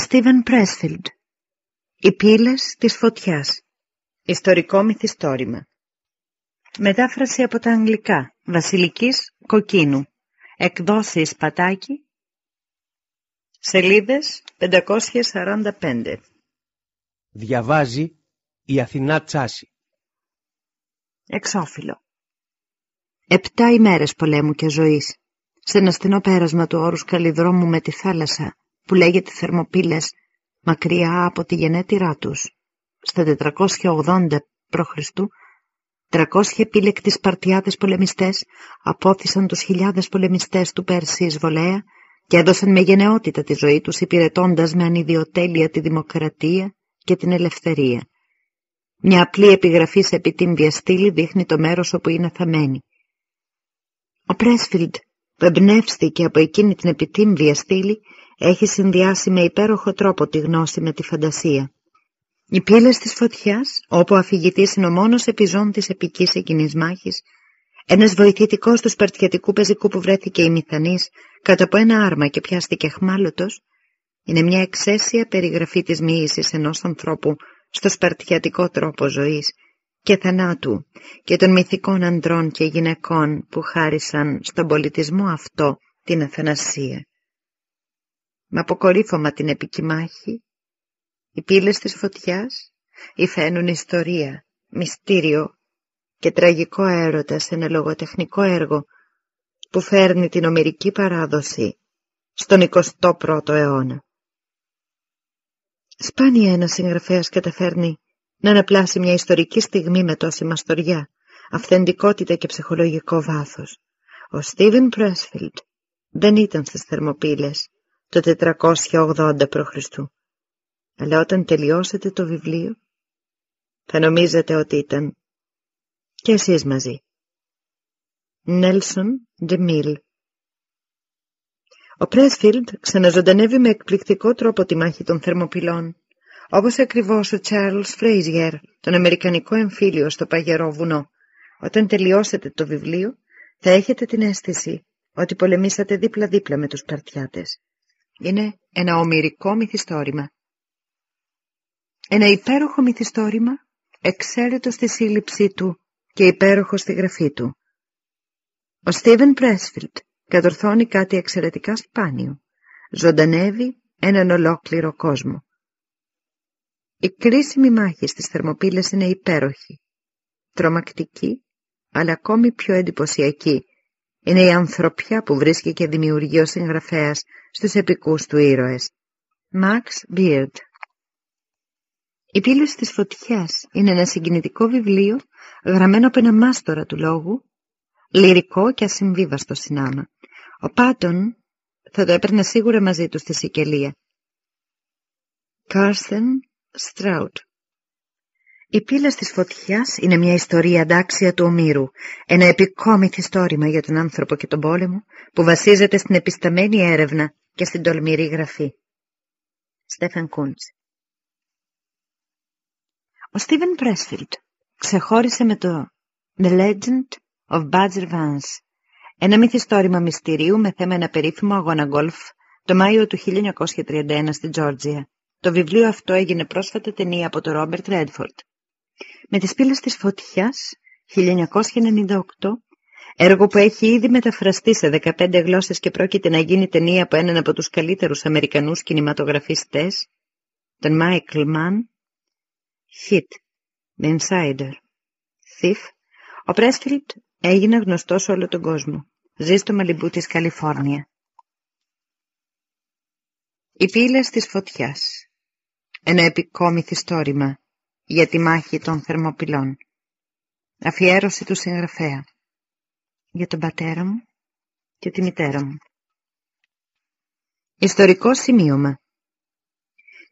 Στίβεν Πρέσφιλντ. Οι πύλες της φωτιάς. Ιστορικό μυθιστόρημα. Μετάφραση από τα αγγλικά. Βασιλικής Κοκκίνου. Εκδόσεις Πατάκη. Σελίδες 545 Διαβάζει η Αθηνά Τσάση. Εξώφυλλο. Επτά ημέρες πολέμου και ζωής. Σε ένα στενό πέρασμα του όρους καλλιδρόμου με τη θάλασσα που λέγεται Θερμοπύλες μακριά από τη γενέτειρά τους. Στα 480 π.Χ. 300 επίλεκτοι Σπαρτιάτες πολεμιστές απόθυσαν τους χιλιάδες πολεμιστές του Πέρσι εισβολέα και έδωσαν με γενναιότητα τη ζωή τους υπηρετώντας με ανιδιοτέλεια τη δημοκρατία και την ελευθερία. Μια απλή επιγραφή σε επιτύμβια στήλη δείχνει το μέρος όπου είναι θαμένη. Ο Πρέσφιλντ που εμπνεύστηκε από εκείνη την επιτύμβια στήλη έχει συνδυάσει με υπέροχο τρόπο τη γνώση με τη φαντασία. Οι πύλες της φωτιάς, όπου ο αφηγητής είναι ο μόνος επιζών της επικής εκείνης μάχης, ένας βοηθητικός του σπαρτιατικού πεζικού που βρέθηκε η μηθανής κάτω από ένα άρμα και πιάστηκε χμάλωτος, είναι μια εξαίσια περιγραφή της μοίησης ενός ανθρώπου στο σπαρτιατικό τρόπο ζωής και θανάτου και των μυθικών ανδρών και γυναικών που χάρισαν στον πολιτισμό αυτό την αθανασία. Με αποκορύφωμα την επικοιμάχη, οι πύλες της φωτιάς υφαίνουν ιστορία, μυστήριο και τραγικό έρωτα σε ένα λογοτεχνικό έργο που φέρνει την ομερική παράδοση στον 21ο αιώνα. Σπάνια ένας συγγραφέας καταφέρνει να αναπλάσει μια ιστορική στιγμή με τόση μαστοριά, αυθεντικότητα και ψυχολογικό βάθος. Ο Στίβεν Πρέσφιλντ δεν ήταν στις Θερμοπύλες το 480 π.Χ. Αλλά όταν τελειώσετε το βιβλίο θα νομίζετε ότι ήταν και εσείς μαζί. Νέλσον Ντεμίλ Ο Πρέσφιλντ ξαναζωντανεύει με εκπληκτικό τρόπο τη μάχη των Θερμοπυλών όπως ακριβώς ο Τσάρλς Φρέιζιερ, τον Αμερικανικό εμφύλιο στο Παγερό Βουνό. Όταν τελειώσετε το βιβλίο, θα έχετε την αίσθηση ότι πολεμήσατε δίπλα-δίπλα με τους Παρτιάτες. Είναι ένα ομυρικό μυθιστόρημα. Ένα υπέροχο μυθιστόρημα, εξαίρετο στη σύλληψή του και υπέροχο στη γραφή του. Ο Στίβεν Πρέσφιλτ κατορθώνει κάτι εξαιρετικά σπάνιο. Ζωντανεύει έναν ολόκληρο κόσμο. Η κρίσιμη μάχη στις Θερμοπύλες είναι υπέροχη, τρομακτική, αλλά ακόμη πιο εντυπωσιακή. Είναι η ανθρωπιά που βρίσκει και δημιουργεί ο συγγραφέας στους επικούς του ήρωες. Max Beard «Η πύλες της φωτιάς» είναι ένα συγκινητικό βιβλίο γραμμένο από ένα μάστορα του λόγου, λυρικό και ασυμβίβαστο συνάμα. Ο Πάτον θα το έπαιρνε σίγουρα μαζί του στη Σικελία. Κάρσεν Στράουτ «Οι πύλες της φωτιάς» είναι μια ιστορία αντάξια του Ομήρου, ένα επικό μυθιστόρημα για τον άνθρωπο και τον πόλεμο που βασίζεται στην επισταμένη έρευνα και στην τολμηρή γραφή. Στέφαν Κούντς Ο Στίβεν Πρέσφιλτ ξεχώρισε με το The Legend of Badger Vance, ένα μυθιστόρημα μυστηρίου με θέμα ένα περίφημο αγώνα γκολφ το Μάιο του 1931 στην Τζόρτζια. Το βιβλίο αυτό έγινε πρόσφατα ταινία από τον Ρόμπερτ Ρέντφορντ. Με τις πύλες της φωτιάς, 1998, έργο που έχει ήδη μεταφραστεί σε 15 γλώσσες και πρόκειται να γίνει ταινία από έναν από τους καλύτερους Αμερικανούς κινηματογραφιστές, τον Μάικλ Μαν, Hit, The Insider, Thief, ο Πρέσφιλτ έγινε γνωστός σε όλο τον κόσμο. Ζει στο Μαλιμπού της Καλιφόρνια. Οι πύλες της φωτιάς ένα επικό μυθιστόρημα για τη μάχη των Θερμοπυλών. Αφιέρωση του συγγραφέα για τον πατέρα μου και τη μητέρα μου. Ιστορικό σημείωμα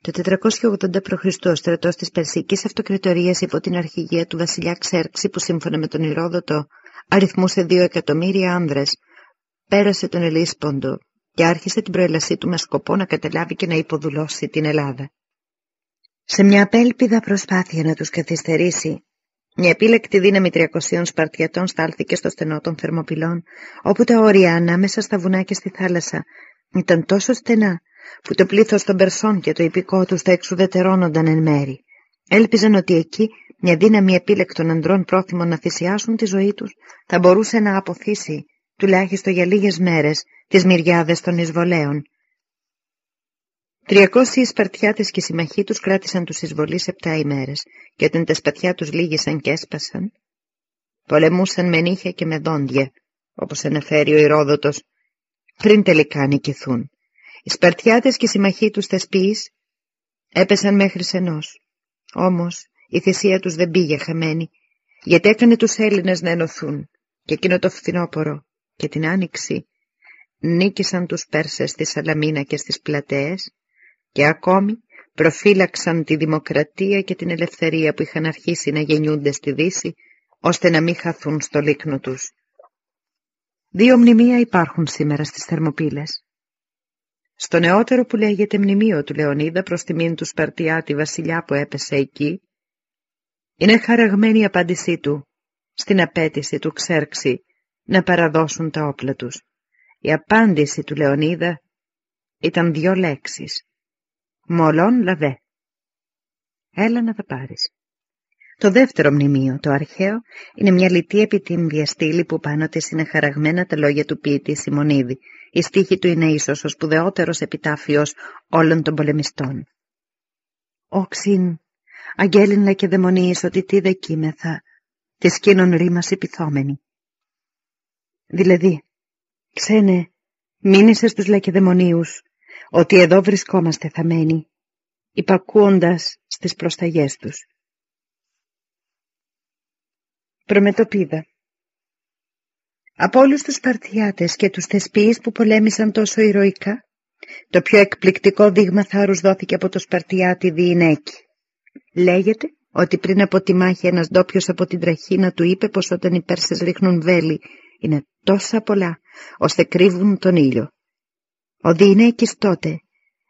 το 480 π.Χ. ο στρατός της Περσικής Αυτοκρατορίας υπό την αρχηγία του βασιλιά Ξέρξη που σύμφωνα με τον Ηρόδοτο αριθμούσε δύο εκατομμύρια άνδρες πέρασε τον Ελίσποντο και άρχισε την προέλασή του με σκοπό να καταλάβει και να υποδουλώσει την Ελλάδα. Σε μια απέλπιδα προσπάθεια να τους καθυστερήσει, μια επίλεκτη δύναμη 300 Σπαρτιατών στάλθηκε στο στενό των Θερμοπυλών, όπου τα όρια ανάμεσα στα βουνά και στη θάλασσα ήταν τόσο στενά, που το πλήθος των Περσών και το υπηκό τους θα εξουδετερώνονταν εν μέρη. Έλπιζαν ότι εκεί μια δύναμη επίλεκτων ανδρών πρόθυμων να θυσιάσουν τη ζωή τους θα μπορούσε να αποθήσει, τουλάχιστον για λίγες μέρες, τις μυριάδες των εισβολέων. Τριακόσιοι Σπαρτιάτες και συμμαχοί τους κράτησαν τους εισβολείς επτά ημέρες και όταν τα σπαθιά τους λύγησαν και έσπασαν, πολεμούσαν με νύχια και με δόντια, όπως αναφέρει ο Ηρόδοτος, πριν τελικά νικηθούν. Οι Σπαρτιάτες και οι συμμαχοί τους θεσποιείς έπεσαν μέχρι σενός. Όμως η θυσία τους δεν πήγε χαμένη, γιατί έκανε τους Έλληνες να ενωθούν και εκείνο το φθινόπορο και την άνοιξη νίκησαν τους Πέρσες στη Σαλαμίνα και στις πλατείες και ακόμη προφύλαξαν τη δημοκρατία και την ελευθερία που είχαν αρχίσει να γεννιούνται στη Δύση ώστε να μην χαθούν στο λίκνο τους. Δύο μνημεία υπάρχουν σήμερα στις Θερμοπύλες. Στο νεότερο που λέγεται μνημείο του Λεωνίδα προς τιμήν του Σπαρτιάτη βασιλιά που έπεσε εκεί, είναι χαραγμένη η απάντησή του στην απέτηση του Ξέρξη να παραδώσουν τα όπλα τους. Η απάντηση του Λεωνίδα ήταν δυο λέξεις. Μολόν λαβέ. Έλα να τα πάρεις. Το δεύτερο μνημείο, το αρχαίο, είναι μια λιτή επιτύμβια στήλη που πάνω της είναι χαραγμένα τα λόγια του ποιητή Σιμονίδη. Η στίχη του είναι ίσως ο σπουδαιότερος επιτάφιος όλων των πολεμιστών. Όξιν, αγγέλιν και δαιμονίης ότι τι δεκείμεθα, τη σκήνων ρήμας επιθόμενη. Δηλαδή, ξένε, μείνησε στους λακεδαιμονίους, ότι εδώ βρισκόμαστε θαμένοι, υπακούοντας στις προσταγές τους. Προμετωπίδα Από όλους τους Σπαρτιάτες και τους θεσποιείς που πολέμησαν τόσο ηρωικά, το πιο εκπληκτικό δείγμα θάρρους δόθηκε από το Σπαρτιάτη Διηνέκη. Λέγεται ότι πριν από τη μάχη ένας ντόπιος από την τραχίνα του είπε πως όταν οι Πέρσες ρίχνουν βέλη είναι τόσα πολλά, ώστε κρύβουν τον ήλιο. Ο Διηνέκης τότε,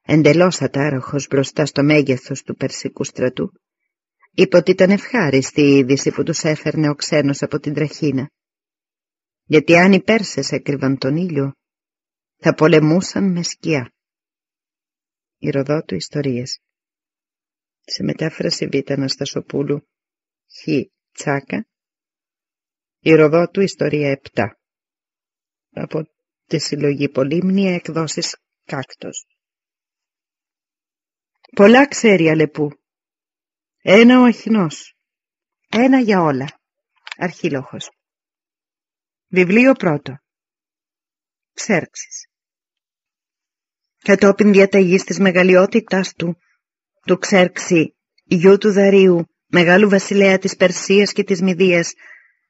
εντελώς ατάραχος μπροστά στο μέγεθος του Περσικού στρατού, είπε ότι ήταν ευχάριστη η είδηση που τους έφερνε ο ξένος από την τραχίνα. Γιατί αν οι Πέρσες έκρυβαν τον ήλιο, θα πολεμούσαν με σκιά. Η Ροδότου Ιστορίες Σε μετάφραση Β' Αναστασοπούλου Χ. Τσάκα Η Ροδότου Ιστορία 7 Από τη συλλογή Πολύμνια εκδόσεις Κάκτος Πολλά ξέρει Αλεπού ένα ο Αχινός. Ένα για όλα. Αρχίλοχος. Βιβλίο πρώτο. Ξέρξης. Κατόπιν διαταγής της μεγαλειότητάς του, του Ξέρξη, γιου του Δαρίου, μεγάλου βασιλέα της Περσίας και της Μηδίας,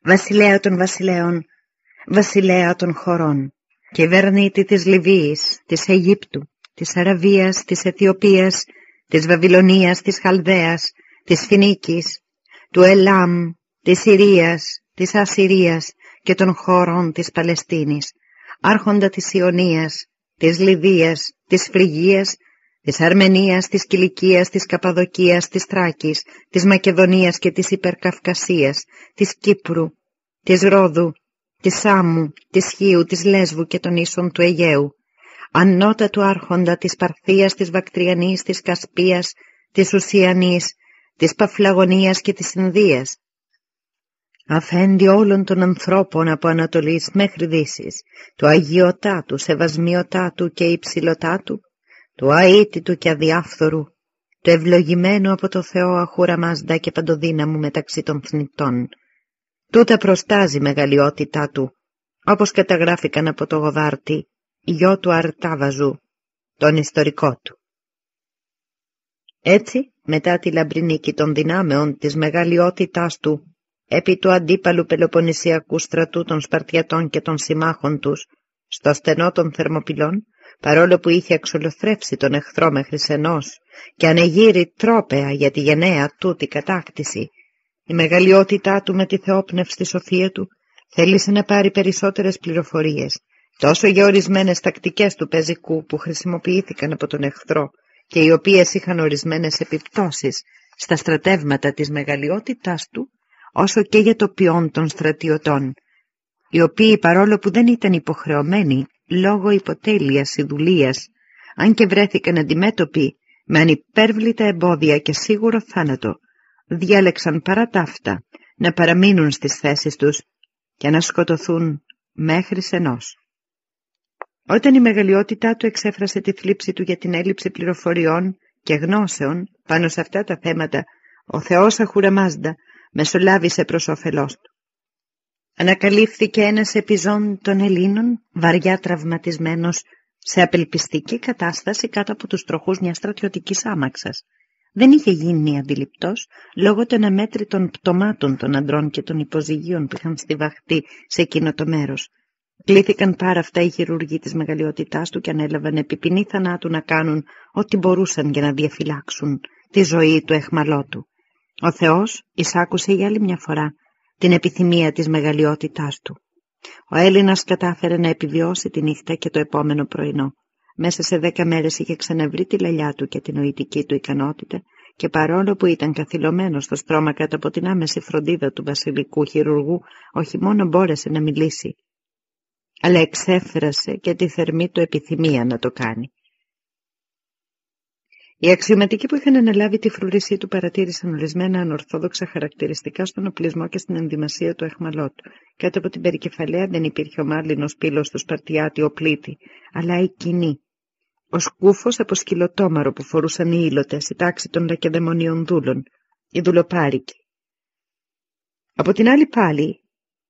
βασιλέα των βασιλέων, βασιλέα των χωρών, κυβερνήτη της Λιβύης, της Αιγύπτου, της Αραβίας, της Αιθιοπίας, της Βαβυλωνίας, της Χαλδαίας, της Φινίκης, του Ελάμ, της Συρίας, της Ασσυρίας και των χωρών της Παλαιστίνης, άρχοντα της Ιωνίας, της Λιβύας, της Φρυγίας, της Αρμενίας, της Κιλικίας, της Καπαδοκίας, της Τράκης, της Μακεδονίας και της Υπερκαυκασίας, της Κύπρου, της Ρόδου, της Σάμου, της Χίου, της Λέσβου και των ίσων του Αιγαίου, ανώτατου άρχοντα της Παρθίας, της Βακτριανής, της Κασπίας, της Ουσιανής, της Παφλαγωνίας και της Ινδίας. Αφέντη όλων των ανθρώπων από Ανατολής μέχρι Δύσης, του Αγιωτάτου, Σεβασμιωτάτου και Υψηλωτάτου, του αίτητου και αδιάφθορου, του ευλογημένου από το Θεό αχούραμάζοντα και παντοδύναμου μεταξύ των θνητών. Τούτα προστάζει μεγαλειότητά του, όπως καταγράφηκαν από το Γοδάρτη, γιο του Αρτάβαζου, τον ιστορικό του. Έτσι, μετά τη λαμπρή νίκη των δυνάμεων της μεγαλειότητάς του, επί του αντίπαλου πελοποννησιακού στρατού των Σπαρτιατών και των συμμάχων τους, στο στενό των Θερμοπυλών, παρόλο που είχε εξολοθρεύσει τον εχθρό μέχρι σενός και ανεγείρει τρόπεα για τη γενναία τούτη κατάκτηση, η μεγαλειότητά του με τη θεόπνευστη σοφία του θέλησε να πάρει περισσότερες πληροφορίες, τόσο για ορισμένες τακτικές του πεζικού που χρησιμοποιήθηκαν από τον εχθρό, και οι οποίες είχαν ορισμένες επιπτώσεις στα στρατεύματα της μεγαλειότητάς του, όσο και για το ποιόν των στρατιωτών, οι οποίοι παρόλο που δεν ήταν υποχρεωμένοι λόγω υποτέλειας δουλείας, αν και βρέθηκαν αντιμέτωποι με ανυπέρβλητα εμπόδια και σίγουρο θάνατο, διάλεξαν παρά τα αυτά να παραμείνουν στις θέσεις τους και να σκοτωθούν μέχρι σενός. Όταν η μεγαλειότητά του εξέφρασε τη θλίψη του για την έλλειψη πληροφοριών και γνώσεων πάνω σε αυτά τα θέματα, ο Θεός Αχουραμάζντα μεσολάβησε προς όφελός του. Ανακαλύφθηκε ένας επιζών των Ελλήνων, βαριά τραυματισμένος, σε απελπιστική κατάσταση κάτω από τους τροχούς μιας στρατιωτικής άμαξας. Δεν είχε γίνει αντιληπτός λόγω των αμέτρητων πτωμάτων των αντρών και των υποζυγίων που είχαν στιβαχτεί σε εκείνο το μέρος. Κλήθηκαν πάρα αυτά οι χειρουργοί της μεγαλειότητάς του και ανέλαβαν επιπινή θανάτου να κάνουν ό,τι μπορούσαν για να διαφυλάξουν τη ζωή του εχμαλώτου. Ο Θεός εισάκουσε για άλλη μια φορά την επιθυμία της μεγαλειότητάς του. Ο Έλληνας κατάφερε να επιβιώσει τη νύχτα και το επόμενο πρωινό. Μέσα σε δέκα μέρες είχε ξαναβρει τη λαλιά του και την νοητική του ικανότητα και παρόλο που ήταν καθυλωμένος στο στρώμα κάτω από την άμεση φροντίδα του βασιλικού χειρουργού, όχι μόνο μπόρεσε να μιλήσει, αλλά εξέφρασε και τη θερμή του επιθυμία να το κάνει. Οι αξιωματικοί που είχαν αναλάβει τη φρουρήσή του παρατήρησαν ορισμένα ανορθόδοξα χαρακτηριστικά στον οπλισμό και στην ενδυμασία του εχμαλώτου. Κάτω από την περικεφαλαία δεν υπήρχε ο μάλινος πύλος του Σπαρτιάτη ο πλήτη, αλλά η κοινή. Ο σκούφος από σκυλοτόμαρο που φορούσαν οι ήλωτες, η τάξη των λακεδαιμονίων δούλων, οι δουλοπάρικοι. Από την άλλη πάλι,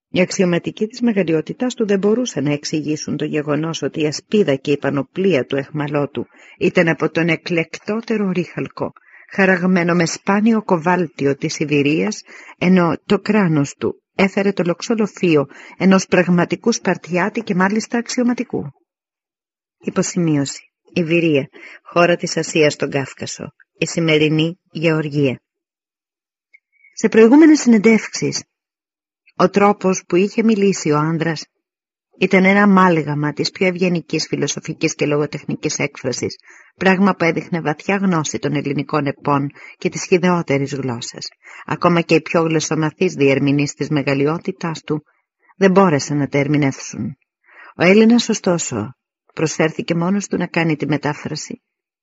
οι αξιωματικοί της μεγαλειότητάς του δεν μπορούσαν να εξηγήσουν το γεγονός ότι η ασπίδα και η πανοπλία του εχμαλώτου ήταν από τον εκλεκτότερο ρίχαλκο, χαραγμένο με σπάνιο κοβάλτιο της Ιβηρίας, ενώ το κράνος του έφερε το λοξολοφείο ενός πραγματικού Σπαρτιάτη και μάλιστα αξιωματικού. Υποσημείωση. Ιβηρία, χώρα της Ασίας στον Κάφκασο, η σημερινή Γεωργία. Σε προηγούμενες συνεντεύξεις ο τρόπος που είχε μιλήσει ο άνδρας ήταν ένα αμάλγαμα της πιο ευγενικής φιλοσοφικής και λογοτεχνικής έκφρασης, πράγμα που έδειχνε βαθιά γνώση των ελληνικών επών και της χιδεότερης γλώσσας. Ακόμα και οι πιο γλωσσομαθείς διερμηνείς της μεγαλειότητάς του δεν μπόρεσαν να τα ερμηνεύσουν. Ο Έλληνας, ωστόσο, προσφέρθηκε μόνος του να κάνει τη μετάφραση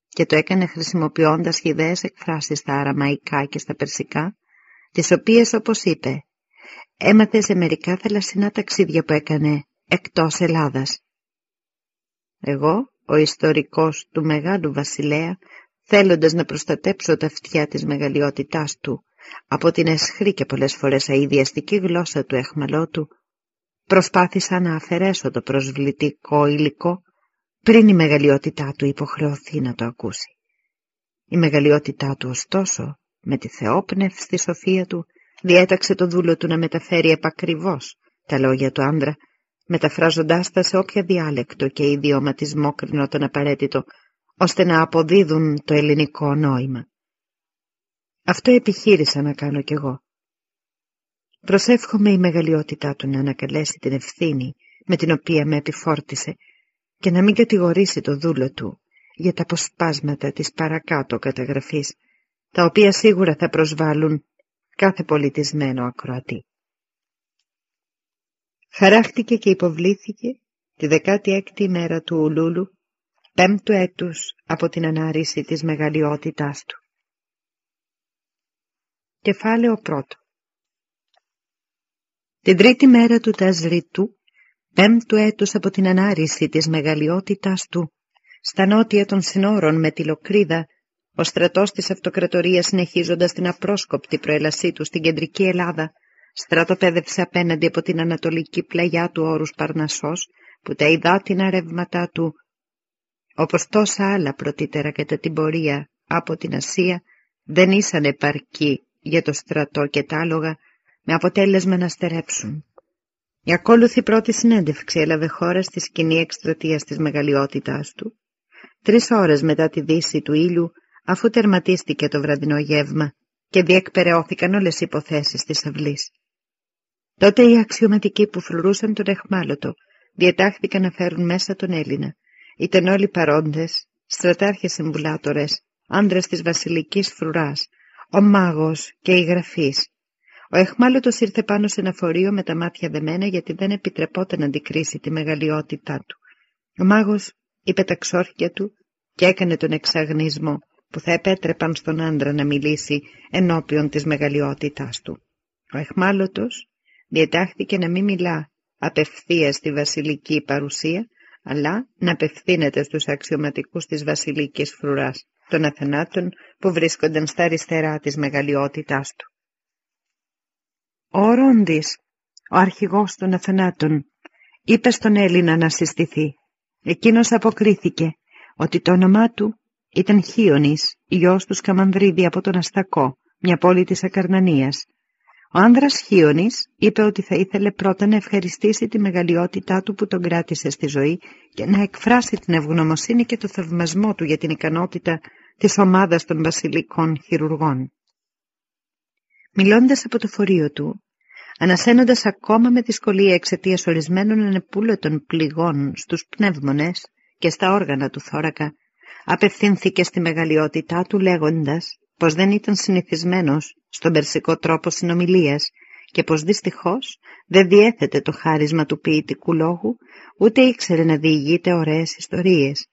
και το έκανε χρησιμοποιώντας χιδαίες εκφράσεις στα αραμαϊκά και στα περσικά, τις οποίες, όπως είπε, έμαθε σε μερικά θελασσινά ταξίδια που έκανε εκτός Ελλάδας. Εγώ, ο ιστορικός του Μεγάλου Βασιλέα, θέλοντας να προστατέψω τα αυτιά της μεγαλειότητάς του από την εσχρή και πολλές φορές αειδιαστική γλώσσα του εχμαλώτου, προσπάθησα να αφαιρέσω το προσβλητικό υλικό πριν η μεγαλειότητά του υποχρεωθεί να το ακούσει. Η μεγαλειότητά του ωστόσο, με τη θεόπνευση στη σοφία του, διέταξε το δούλο του να μεταφέρει επακριβώς τα λόγια του άντρα, μεταφράζοντάς τα σε όποια διάλεκτο και ιδιωματισμό κρινόταν απαραίτητο, ώστε να αποδίδουν το ελληνικό νόημα. Αυτό επιχείρησα να κάνω κι εγώ. Προσεύχομαι η μεγαλειότητά του να ανακαλέσει την ευθύνη με την οποία με επιφόρτησε και να μην κατηγορήσει το δούλο του για τα αποσπάσματα της παρακάτω καταγραφής, τα οποία σίγουρα θα προσβάλλουν κάθε πολιτισμένο ακροατή. Χαράχτηκε και υποβλήθηκε τη 16η μέρα του Ουλούλου, πέμπτου έτους από την ανάρρηση της μεγαλειότητάς του. Κεφάλαιο πρώτο Την τρίτη μέρα του Ταζριτού, πέμπτου έτους από την ανάρρηση της μεγαλειότητάς του, στα νότια των συνόρων με τη Λοκρίδα ο στρατός της αυτοκρατορίας συνεχίζοντας την απρόσκοπτη προέλασή του στην κεντρική Ελλάδα στρατοπέδευσε απέναντι από την ανατολική πλαγιά του όρους Παρνασσός που τα υδάτινα ρεύματά του όπως τόσα άλλα πρωτήτερα κατά την πορεία από την Ασία δεν ήσαν επαρκή για το στρατό και τα άλογα με αποτέλεσμα να στερέψουν. Η ακόλουθη πρώτη συνέντευξη έλαβε χώρα στη σκηνή εκστρατείας της μεγαλειότητάς του. Τρεις ώρες μετά τη δύση του ήλιου αφού τερματίστηκε το βραδινό γεύμα και διεκπαιρεώθηκαν όλες οι υποθέσεις της αυλής. Τότε οι αξιωματικοί που φρουρούσαν τον εχμάλωτο διετάχθηκαν να φέρουν μέσα τον Έλληνα. Ήταν όλοι παρόντες, στρατάρχες συμβουλάτορες, άντρες της βασιλικής φρουράς, ο μάγος και η γραφής. Ο εχμάλωτος ήρθε πάνω σε ένα φορείο με τα μάτια δεμένα γιατί δεν επιτρεπόταν να αντικρίσει τη μεγαλειότητά του. Ο μάγος είπε τα ξόρκια του και έκανε τον εξαγνισμό που θα επέτρεπαν στον άντρα να μιλήσει ενώπιον της μεγαλειότητάς του. Ο εχμάλωτος διετάχθηκε να μην μιλά απευθείας στη βασιλική παρουσία, αλλά να απευθύνεται στους αξιωματικούς της βασιλικής φρουράς, των αθανάτων που βρίσκονταν στα αριστερά της μεγαλειότητάς του. Ο Ρόντις, ο αρχηγός των αθανάτων, είπε στον Έλληνα να συστηθεί. Εκείνος αποκρίθηκε ότι το όνομά του ήταν Χίονης, γιος του Σκαμανδρίδη από τον Αστακό, μια πόλη της Ακαρνανίας. Ο άνδρας Χίονης είπε ότι θα ήθελε πρώτα να ευχαριστήσει τη μεγαλειότητά του που τον κράτησε στη ζωή και να εκφράσει την ευγνωμοσύνη και το θαυμασμό του για την ικανότητα της ομάδας των βασιλικών χειρουργών. Μιλώντας από το φορείο του, ανασένοντας ακόμα με δυσκολία εξαιτίας ορισμένων ανεπούλωτων πληγών στους πνεύμονες και στα όργανα του θώρακα, απευθύνθηκε στη μεγαλειότητά του λέγοντας πως δεν ήταν συνηθισμένος στον περσικό τρόπο συνομιλίας και πως δυστυχώς δεν διέθετε το χάρισμα του ποιητικού λόγου, ούτε ήξερε να διηγείται ωραίες ιστορίες.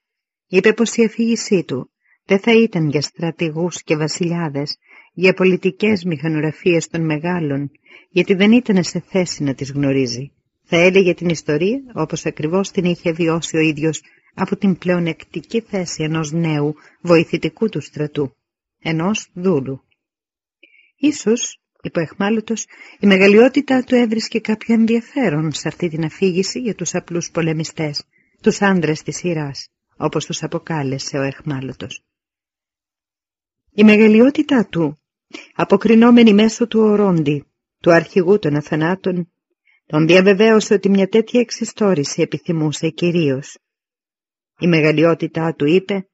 Είπε πως η αφήγησή του δεν θα ήταν για στρατηγούς και βασιλιάδες, για πολιτικές μηχανογραφίες των μεγάλων, γιατί δεν ήταν σε θέση να τις γνωρίζει. Θα έλεγε την ιστορία όπως ακριβώς την είχε βιώσει ο ίδιος από την πλεονεκτική θέση ενός νέου βοηθητικού του στρατού, ενός δούλου. Ίσως, είπε εχμάλωτος, η μεγαλειότητα του έβρισκε κάποιο ενδιαφέρον σε αυτή την αφήγηση για τους απλούς πολεμιστές, τους άντρες της σειράς, όπως τους αποκάλεσε ο εχμάλωτος. Η μεγαλειότητά του, αποκρινόμενη μέσω του ορόντι, του αρχηγού των αθανάτων, τον διαβεβαίωσε ότι μια τέτοια εξιστόρηση επιθυμούσε κυρίως. Η μεγαλειότητά του είπε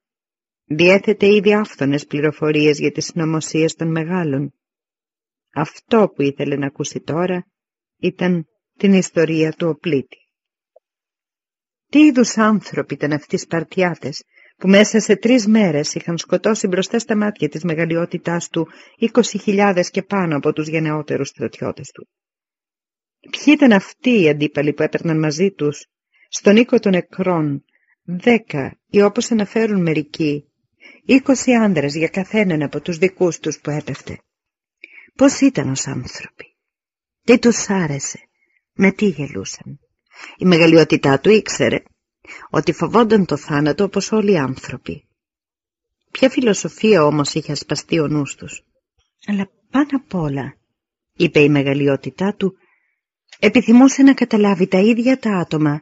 «Διέθετε ήδη άφθονες πληροφορίες για τις συνωμοσίες των μεγάλων». Αυτό που ήθελε να ακούσει τώρα ήταν την ιστορία του οπλίτη. Τι είδους άνθρωποι ήταν αυτοί οι Σπαρτιάτες που μέσα σε τρεις μέρες είχαν σκοτώσει μπροστά στα μάτια της μεγαλειότητάς του 20.000 και πάνω από τους γενναιότερους στρατιώτες του. Ποιοι ήταν αυτοί οι αντίπαλοι που έπαιρναν μαζί τους; Στον οίκο των νεκρών δέκα ή όπως αναφέρουν μερικοί, είκοσι άντρες για καθέναν από τους δικούς τους που έπεφτε. Πώς ήταν ως άνθρωποι, τι τους άρεσε, με τι γελούσαν; Η μεγαλειότητά του ήξερε ότι φοβόνταν το θάνατο όπως όλοι οι άνθρωποι. Ποια φιλοσοφία όμως είχε ασπαστεί ο νους τους. Αλλά πάνω απ' όλα, είπε η μεγαλειότητά του, επιθυμούσε να καταλάβει τα ίδια τα άτομα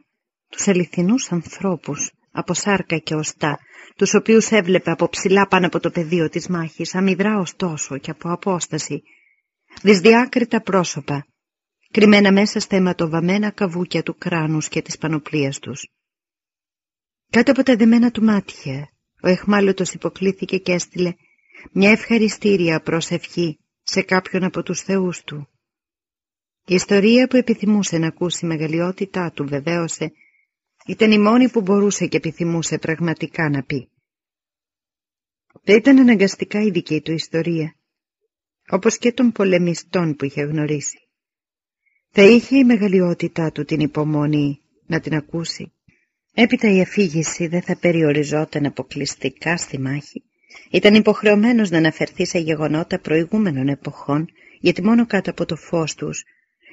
τους αληθινούς ανθρώπους από σάρκα και οστά, τους οποίους έβλεπε από ψηλά πάνω από το πεδίο της μάχης, αμυδρά ωστόσο και από απόσταση, δυσδιάκριτα πρόσωπα, κρυμμένα μέσα στα αιματοβαμμένα καβούκια του κράνους και της πανοπλίας τους. Κάτω από τα δεμένα του μάτια, ο εχμάλωτος υποκλήθηκε και έστειλε μια ευχαριστήρια προσευχή σε κάποιον από τους θεούς του. Η ιστορία που επιθυμούσε να ακούσει η μεγαλειότητά του βεβαίωσε ήταν η μόνη που μπορούσε και επιθυμούσε πραγματικά να πει. Δεν ήταν αναγκαστικά η δική του ιστορία, όπως και των πολεμιστών που είχε γνωρίσει. Θα είχε η μεγαλειότητά του την υπομονή να την ακούσει. Έπειτα η αφήγηση δεν θα περιοριζόταν αποκλειστικά στη μάχη. Ήταν υποχρεωμένος να αναφερθεί σε γεγονότα προηγούμενων εποχών, γιατί μόνο κάτω από το φως τους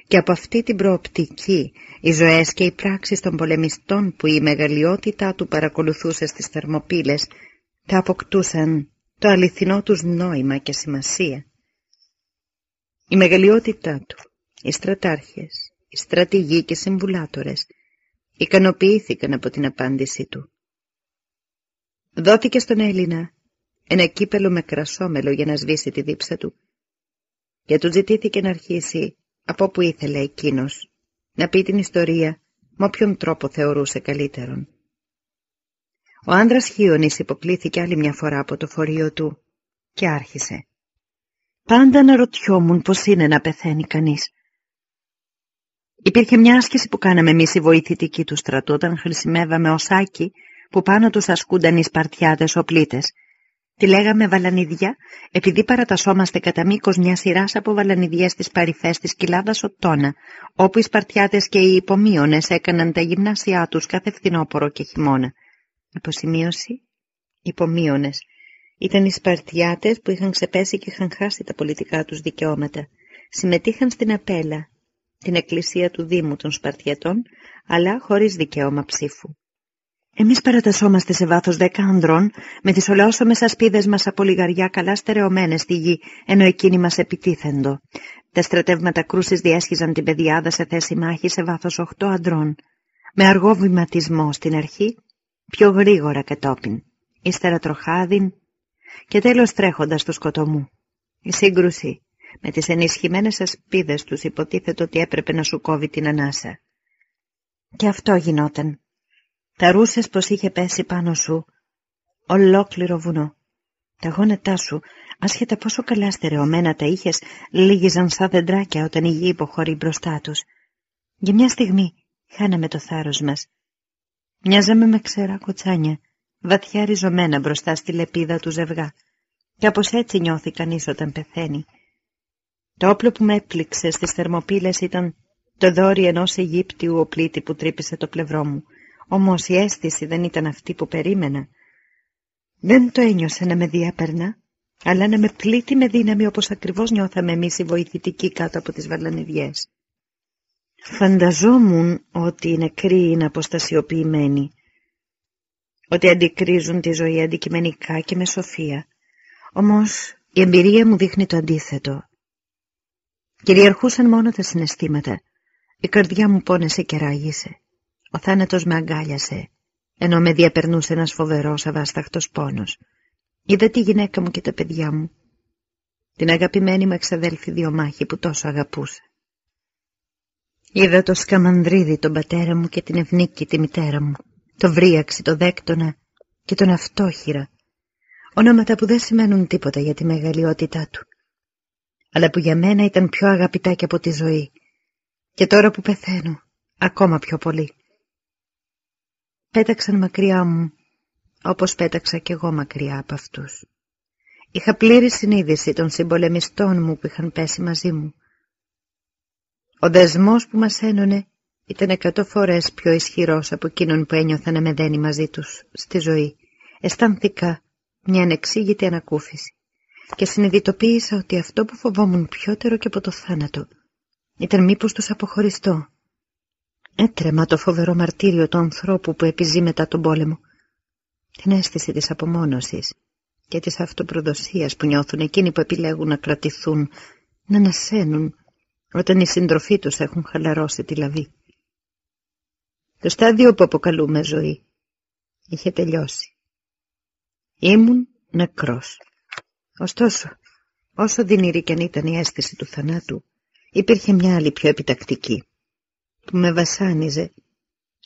και από αυτή την προοπτική οι ζωές και οι πράξεις των πολεμιστών που η μεγαλειότητά του παρακολουθούσε στις θερμοπύλες θα αποκτούσαν το αληθινό τους νόημα και σημασία. Η μεγαλειότητά του, οι στρατάρχες, οι στρατηγοί και συμβουλάτορες ικανοποιήθηκαν από την απάντησή του. Δόθηκε στον Έλληνα ένα κύπελο με κρασόμελο για να σβήσει τη δίψα του και του ζητήθηκε να αρχίσει από που ήθελε εκείνος να πει την ιστορία με όποιον τρόπο θεωρούσε καλύτερον. Ο άνδρας Χίωνης υποκλήθηκε άλλη μια φορά από το φορείο του και άρχισε. Πάντα αναρωτιόμουν πως είναι να πεθαίνει κανείς. Υπήρχε μια άσκηση που κάναμε εμείς οι βοηθητικοί του στρατού όταν χρησιμεύαμε οσάκι που πάνω τους ασκούνταν οι Σπαρτιάτες οπλίτες Τη λέγαμε βαλανιδιά, επειδή παρατασσόμαστε κατά μήκος μια σειράς από βαλανιδιές της παρυφές της κοιλάδας Οτόνα, όπου οι Σπαρτιάτες και οι υπομείονε έκαναν τα γυμνάσια τους κάθε φθινόπορο και χειμώνα. Υποσημείωση. υπομείονες. Ήταν οι Σπαρτιάτες που είχαν ξεπέσει και είχαν χάσει τα πολιτικά τους δικαιώματα. Συμμετείχαν στην Απέλα, την εκκλησία του Δήμου των Σπαρτιατών, αλλά χωρίς δικαίωμα ψήφου. Εμείς παρατασσόμαστε σε βάθος δέκα ανδρών με τις ολαιόσωμες ασπίδες μας από λιγαριά καλά στερεωμένες στη γη, ενώ εκείνοι μας επιτίθεντο. Τα στρατεύματα κρούσης διέσχιζαν την πεδιάδα σε θέση μάχη σε βάθος οχτώ αντρών, με αργό βηματισμό στην αρχή, πιο γρήγορα κατόπιν, ύστερα τροχάδιν και τέλος τρέχοντας στο σκοτωμού. Η σύγκρουση με τις ενισχυμένες ασπίδες τους υποτίθεται ότι έπρεπε να σου κόβει την ανάσα. Και αυτό γινόταν. Τα ρούσες πως είχε πέσει πάνω σου ολόκληρο βουνό. Τα γόνετά σου, άσχετα πόσο καλά στερεωμένα τα είχες, λίγιζαν σαν δεντράκια όταν η γη υποχωρεί μπροστά τους. Για μια στιγμή χάναμε το θάρρος μας. Μοιάζαμε με ξερά κοτσάνια, βαθιά ριζωμένα μπροστά στη λεπίδα του ζευγά. Κάπως έτσι νιώθει κανείς όταν πεθαίνει. Το όπλο που με έπληξε στις θερμοπύλες ήταν το δόρυ ενός Αιγύπτιου οπλίτη που τρύπησε το πλευρό μου. Όμως η αίσθηση δεν ήταν αυτή που περίμενα. Δεν το ένιωσα να με διέπαιρνα, αλλά να με πλήττει με δύναμη όπως ακριβώς νιώθαμε εμείς οι βοηθητικοί κάτω από τις βαλανιδιές. Φανταζόμουν ότι οι νεκροί είναι αποστασιοποιημένοι, ότι αντικρίζουν τη ζωή αντικειμενικά και με σοφία. Όμως η εμπειρία μου δείχνει το αντίθετο. Κυριαρχούσαν μόνο τα συναισθήματα. Η καρδιά μου πόνεσε και ράγισε. Ο θάνατος με αγκάλιασε, ενώ με διαπερνούσε ένας φοβερός αβάσταχτος πόνος. Είδα τη γυναίκα μου και τα παιδιά μου. Την αγαπημένη μου εξαδέλφη διομάχη που τόσο αγαπούσα. Είδα το σκαμανδρίδι τον πατέρα μου και την ευνίκη τη μητέρα μου, το βρίαξι, το δέκτονα και τον αυτόχειρα, ονόματα που δεν σημαίνουν τίποτα για τη μεγαλειότητά του, αλλά που για μένα ήταν πιο αγαπητά και από τη ζωή, και τώρα που πεθαίνω, ακόμα πιο πολύ. Πέταξαν μακριά μου, όπως πέταξα κι εγώ μακριά από αυτούς. Είχα πλήρη συνείδηση των συμπολεμιστών μου που είχαν πέσει μαζί μου. Ο δεσμός που μας ένωνε ήταν εκατό φορές πιο ισχυρός από εκείνον που ένιωθα να με δένει μαζί τους στη ζωή. Αισθάνθηκα μια ανεξήγητη ανακούφιση και συνειδητοποίησα ότι αυτό που φοβόμουν πιότερο και από το θάνατο ήταν μήπως τους αποχωριστώ. Έτρεμα το φοβερό μαρτύριο του ανθρώπου που επιζεί μετά τον πόλεμο. Την αίσθηση της απομόνωσης και της αυτοπροδοσίας που νιώθουν εκείνοι που επιλέγουν να κρατηθούν, να ανασένουν όταν οι συντροφοί τους έχουν χαλαρώσει τη λαβή. Το στάδιο που αποκαλούμε ζωή είχε τελειώσει. Ήμουν νεκρός. Ωστόσο, όσο δυνηρή και αν ήταν η αίσθηση του θανάτου, υπήρχε μια άλλη πιο επιτακτική, που με βασάνιζε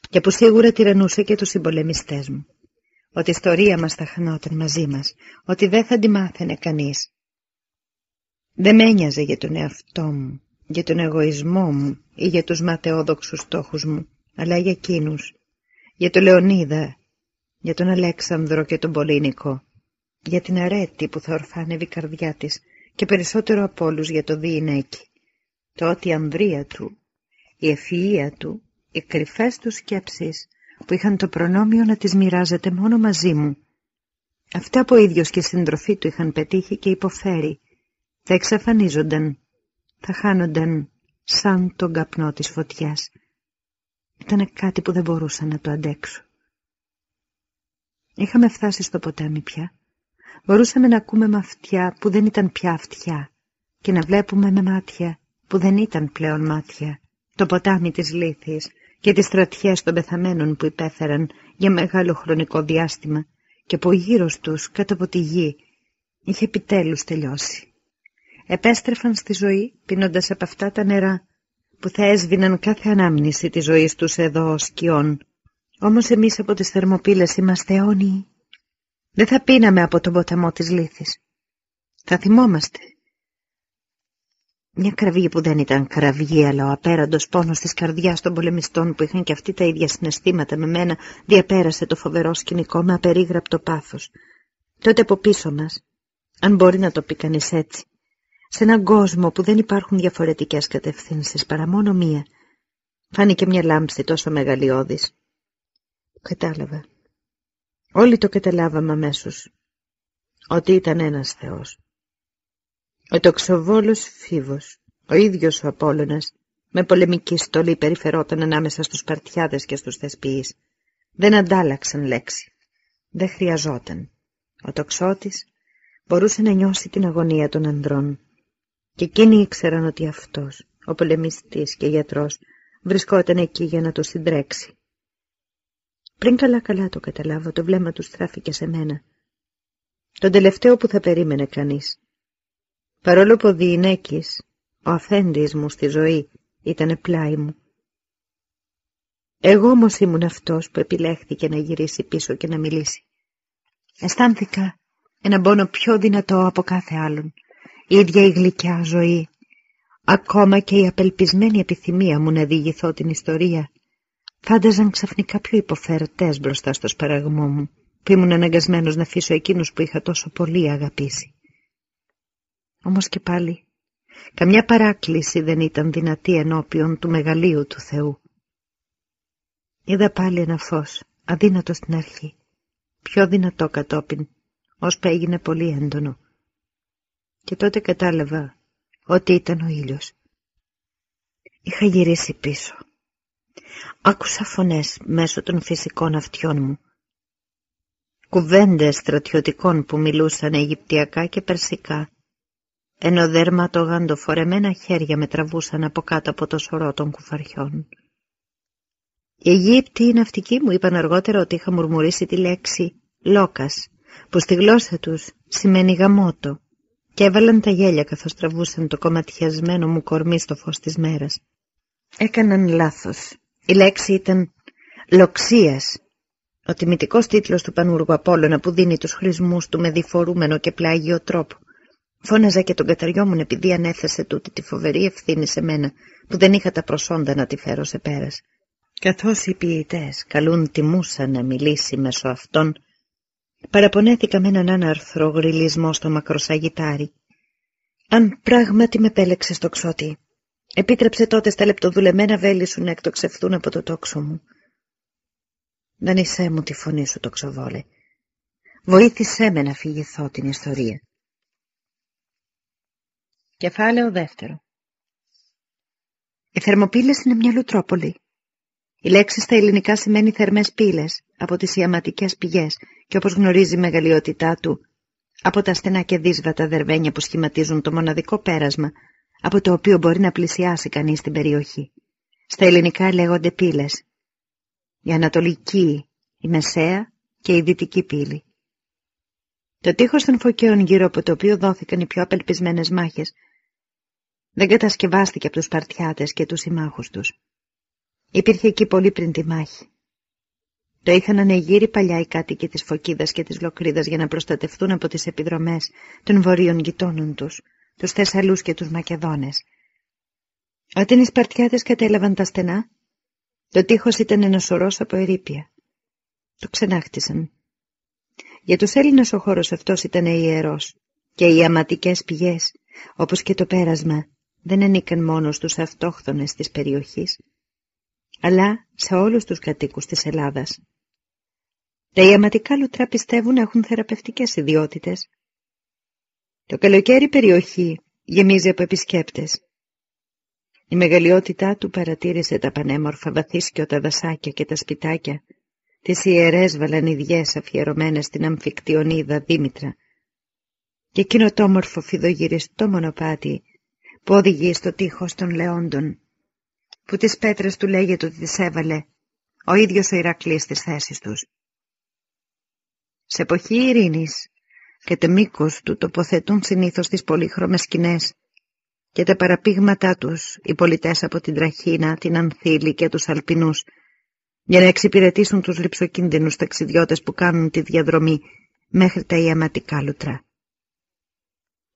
και που σίγουρα τυραννούσε και τους συμπολεμιστές μου. Ότι η ιστορία μας θα χανόταν μαζί μας, ότι δεν θα τη μάθαινε κανείς. Δεν με ένοιαζε για τον εαυτό μου, για τον εγωισμό μου ή για τους ματαιόδοξους στόχους μου, αλλά για εκείνους, για τον Λεωνίδα, για τον Αλέξανδρο και τον Πολύνικο, για την αρέτη που θα ορφάνευε η καρδιά της και περισσότερο από όλους για το διηνέκι. Το ότι η ανδρεία του, η ευφυΐα του, οι κρυφές του σκέψεις που είχαν το προνόμιο να τις μοιράζεται μόνο μαζί μου. Αυτά που ο ίδιος και η συντροφή του είχαν πετύχει και υποφέρει, θα εξαφανίζονταν, θα χάνονταν σαν τον καπνό της φωτιάς. Ήταν κάτι που δεν μπορούσα να το αντέξω. Είχαμε φτάσει στο ποτάμι πια μπορούσαμε να ακούμε με αυτιά που δεν ήταν πια αυτιά και να βλέπουμε με μάτια που δεν ήταν πλέον μάτια το ποτάμι της λύθης και τις στρατιές των πεθαμένων που υπέφεραν για μεγάλο χρονικό διάστημα και που γύρω τους κάτω από τη γη είχε επιτέλους τελειώσει. Επέστρεφαν στη ζωή πίνοντας από αυτά τα νερά που θα έσβηναν κάθε ανάμνηση της ζωής τους εδώ ως σκιών. Όμως εμείς από τις θερμοπύλες είμαστε αιώνιοι δεν θα πίναμε από τον ποταμό της λύθης. Θα θυμόμαστε. Μια κραυγή που δεν ήταν κραυγή, αλλά ο απέραντος πόνος της καρδιάς των πολεμιστών που είχαν και αυτοί τα ίδια συναισθήματα με μένα διαπέρασε το φοβερό σκηνικό με απερίγραπτο πάθος. Τότε από πίσω μας, αν μπορεί να το πει κανείς έτσι, σε έναν κόσμο που δεν υπάρχουν διαφορετικές κατευθύνσεις παρά μόνο μία, φάνηκε μια λάμψη τόσο μεγαλειώδης. Κατάλαβα Όλοι το καταλάβαμε αμέσως ότι ήταν ένας Θεός. Ο τοξοβόλος Φίβος, ο ίδιος ο Απόλλωνας, με πολεμική στολή περιφερόταν ανάμεσα στους Παρτιάδες και στους Θεσποιείς. Δεν αντάλλαξαν λέξη. Δεν χρειαζόταν. Ο τοξότης μπορούσε να νιώσει την αγωνία των ανδρών. Και εκείνοι ήξεραν ότι αυτός, ο πολεμιστής και γιατρός, βρισκόταν εκεί για να το συντρέξει. Πριν καλά-καλά το καταλάβω, το βλέμμα του στράφηκε σε μένα. Τον τελευταίο που θα περίμενε κανείς. Παρόλο που ο Διηνέκης, ο αφέντης μου στη ζωή, ήταν πλάι μου. Εγώ όμως ήμουν αυτός που επιλέχθηκε να γυρίσει πίσω και να μιλήσει. Αισθάνθηκα ένα πόνο πιο δυνατό από κάθε άλλον. Η ίδια η γλυκιά ζωή. Ακόμα και η απελπισμένη επιθυμία μου να διηγηθώ την ιστορία φάνταζαν ξαφνικά πιο υποφέροντες μπροστά στο σπαραγμό μου που ήμουν αναγκασμένος να αφήσω εκείνους που είχα τόσο πολύ αγαπήσει. Όμως και πάλι, καμιά παράκληση δεν ήταν δυνατή ενώπιον του μεγαλείου του Θεού. Είδα πάλι ένα φως, αδύνατο στην αρχή, πιο δυνατό κατόπιν, ώσπου έγινε πολύ έντονο. Και τότε κατάλαβα ότι ήταν ο ήλιος. Είχα γυρίσει πίσω. Άκουσα φωνές μέσω των φυσικών αυτιών μου. Κουβέντες στρατιωτικών που μιλούσαν Αιγυπτιακά και Περσικά, ενώ δερματογαντοφορεμένα χέρια με τραβούσαν από κάτω από το σωρό των κουφαριών. Οι Αιγύπτιοι οι ναυτικοί μου είπαν αργότερα ότι είχα μουρμουρίσει τη λέξη «λόκας», που στη γλώσσα τους σημαίνει «γαμότο» και έβαλαν τα γέλια καθώς τραβούσαν το κομματιασμένο μου κορμί στο φως της μέρας. Έκαναν λάθος. Η λέξη ήταν «λοξίας», ο τιμητικός τίτλος του Πανούργου Απόλλωνα που δίνει τους χρησμούς του με διφορούμενο και πλάγιο τρόπο. Φώναζα και τον καταριόμουν επειδή ανέθεσε τούτη τη φοβερή ευθύνη σε μένα που δεν είχα τα προσόντα να τη φέρω σε πέρας. Καθώς οι ποιητές καλούν τη μουσα να μιλήσει μέσω αυτών, παραπονέθηκα με έναν άναρθρο γριλισμό στο μακροσαγιτάρι. Αν πράγματι με πέλεξες στο ξώτη, επίτρεψε τότε στα λεπτοδουλεμένα βέλη σου να εκτοξευθούν από το τόξο μου. Δανεισέ μου τη φωνή σου το ξοβόλε. Βοήθησέ με να φυγηθώ την ιστορία. Κεφάλαιο δεύτερο Οι Θερμοπύλες είναι μια λουτρόπολη. Η λέξη στα ελληνικά σημαίνει θερμές πύλες από τις ιαματικές πηγές και όπως γνωρίζει η μεγαλειότητά του από τα στενά και δύσβατα δερβένια που σχηματίζουν το μοναδικό πέρασμα από το οποίο μπορεί να πλησιάσει κανείς την περιοχή. Στα ελληνικά λέγονται πύλες. Η Ανατολική, η Μεσαία και η Δυτική πύλη. Το τείχος των φωκαίων γύρω από το οποίο δόθηκαν οι πιο απελπισμένες μάχες δεν κατασκευάστηκε από τους Σπαρτιάτες και τους συμμάχους τους. Υπήρχε εκεί πολύ πριν τη μάχη. Το είχαν ανεγείρει παλιά οι κάτοικοι της Φωκίδας και της Λοκρίδας για να προστατευτούν από τις επιδρομές των βορείων γειτόνων τους, τους Θεσσαλούς και τους Μακεδόνες. Όταν οι Σπαρτιάτες κατέλαβαν τα στενά, το τείχος ήταν ένας σωρός από ερήπια. Το ξενάχτησαν. Για τους Έλληνες ο χώρος αυτός ήταν ιερός και οι αματικές πηγές, όπως και το πέρασμα, δεν ανήκαν μόνο στους αυτόχθονες της περιοχής, αλλά σε όλους τους κατοίκους της Ελλάδας. Τα ιαματικά λουτρά πιστεύουν να έχουν θεραπευτικές ιδιότητες. Το καλοκαίρι η περιοχή γεμίζει από επισκέπτες. Η μεγαλειότητά του παρατήρησε τα πανέμορφα βαθύσκιοτα δασάκια και τα σπιτάκια, τις ιερές βαλανιδιές αφιερωμένες στην αμφικτιονίδα Δήμητρα και εκείνο το όμορφο φιδογυριστό μονοπάτι που οδηγεί στο τείχος των Λεόντων, που τις πέτρες του λέγεται ότι τις έβαλε ο ίδιος ο Ηρακλής στις θέσεις τους. Σε εποχή ειρήνης και τε μήκος του τοποθετούν συνήθως τις πολύχρωμες σκηνές και τα παραπήγματά τους οι πολιτές από την Τραχίνα, την Ανθήλη και τους Αλπινούς για να εξυπηρετήσουν τους λειψοκίνδυνους ταξιδιώτες που κάνουν τη διαδρομή μέχρι τα ιαματικά λουτρά.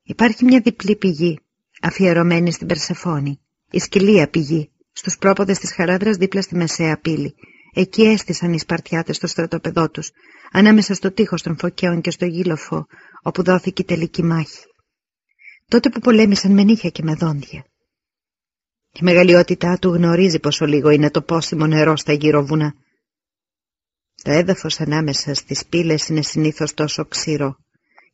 Υπάρχει μια διπλή πηγή αφιερωμένη στην Περσεφόνη, η σκυλία πηγή, στους πρόποδες της Χαράδρας δίπλα στη Μεσαία Πύλη. Εκεί έστησαν οι Σπαρτιάτες στο στρατόπεδό τους, ανάμεσα στο τείχος των Φωκαίων και στο Γήλοφο, όπου δόθηκε η τελική μάχη. Τότε που πολέμησαν με νύχια και με δόντια. Η μεγαλειότητά του γνωρίζει πόσο λίγο είναι το πόσιμο νερό στα γύρω βουνά. Το έδαφος ανάμεσα στις πύλες είναι συνήθως τόσο ξηρό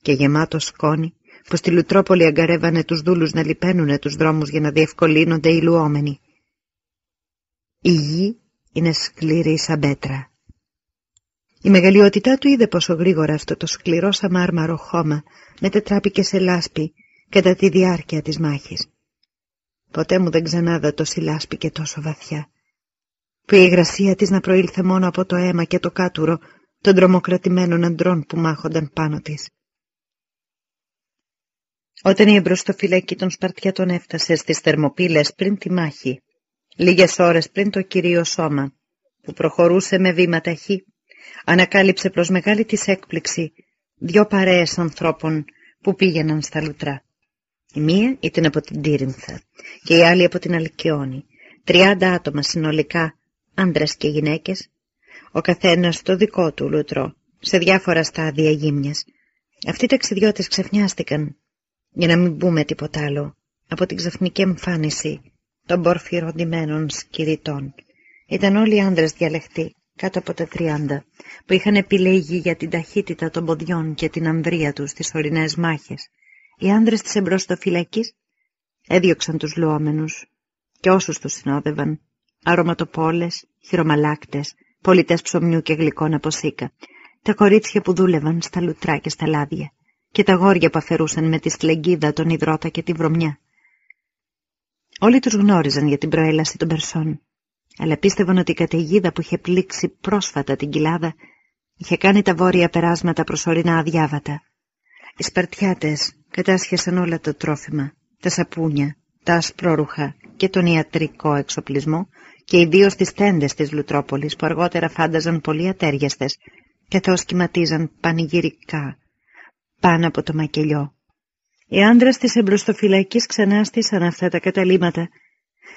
και γεμάτο σκόνη που στη Λουτρόπολη αγκαρεύανε τους δούλους να λιπαίνουνε τους δρόμους για να διευκολύνονται οι λουόμενοι. Η γη είναι σκληρή σαν πέτρα. Η μεγαλειότητά του είδε πόσο γρήγορα αυτό το σκληρό σαν μάρμαρο χώμα μετετράπηκε σε λάσπη κατά τη διάρκεια της μάχης. Ποτέ μου δεν ξανάδα τόση λάσπη και τόσο βαθιά που η υγρασία της να προήλθε μόνο από το αίμα και το κάτουρο των τρομοκρατημένων αντρών που μάχονταν πάνω της. Όταν η εμπροστοφυλακή των Σπαρτιάτων έφτασε στις Θερμοπύλες πριν τη μάχη, λίγες ώρες πριν το κυρίο σώμα, που προχωρούσε με βήμα ταχύ, ανακάλυψε προς μεγάλη της έκπληξη δυο παρέες ανθρώπων που πήγαιναν στα λουτρά. Η μία ήταν από την Τύρινθα και η άλλη από την Αλκιόνη. Τριάντα άτομα συνολικά άντρες και γυναίκες, ο καθένας στο δικό του λουτρό, σε διάφορα στάδια γύμνιας. Αυτοί οι ταξιδιώτες ξεφνιάστηκαν, για να μην πούμε τίποτα άλλο, από την ξαφνική εμφάνιση των πορφυροντημένων σκυριτών. Ήταν όλοι οι άντρες διαλεχτοί, κάτω από τα τριάντα, που είχαν επιλέγει για την ταχύτητα των ποδιών και την ανδρεία τους στις ορεινές μάχες. Οι άντρες της εμπροστοφυλακής έδιωξαν τους λουόμενους και όσους τους συνόδευαν αρωματοπόλες, χειρομαλάκτες, πολιτές ψωμιού και γλυκών από σίκα, τα κορίτσια που δούλευαν στα λουτρά και στα λάδια και τα γόρια που αφαιρούσαν με τη σκλεγγίδα τον υδρότα και τη βρωμιά. Όλοι τους γνώριζαν για την προέλαση των Περσών, αλλά πίστευαν ότι η καταιγίδα που είχε πλήξει πρόσφατα την κοιλάδα είχε κάνει τα βόρεια περάσματα προσωρινά αδιάβατα. Οι Σπαρτιάτες κατάσχεσαν όλα το τρόφιμα, τα σαπούνια, τα ασπρόρουχα και τον ιατρικό εξοπλισμό και ιδίως τις τέντες της Λουτρόπολης που αργότερα φάνταζαν πολύ ατέριαστες καθώς κυματίζαν πανηγυρικά πάνω από το μακελιό. Οι άντρες της εμπροστοφυλακής ξανάστησαν αυτά τα καταλήματα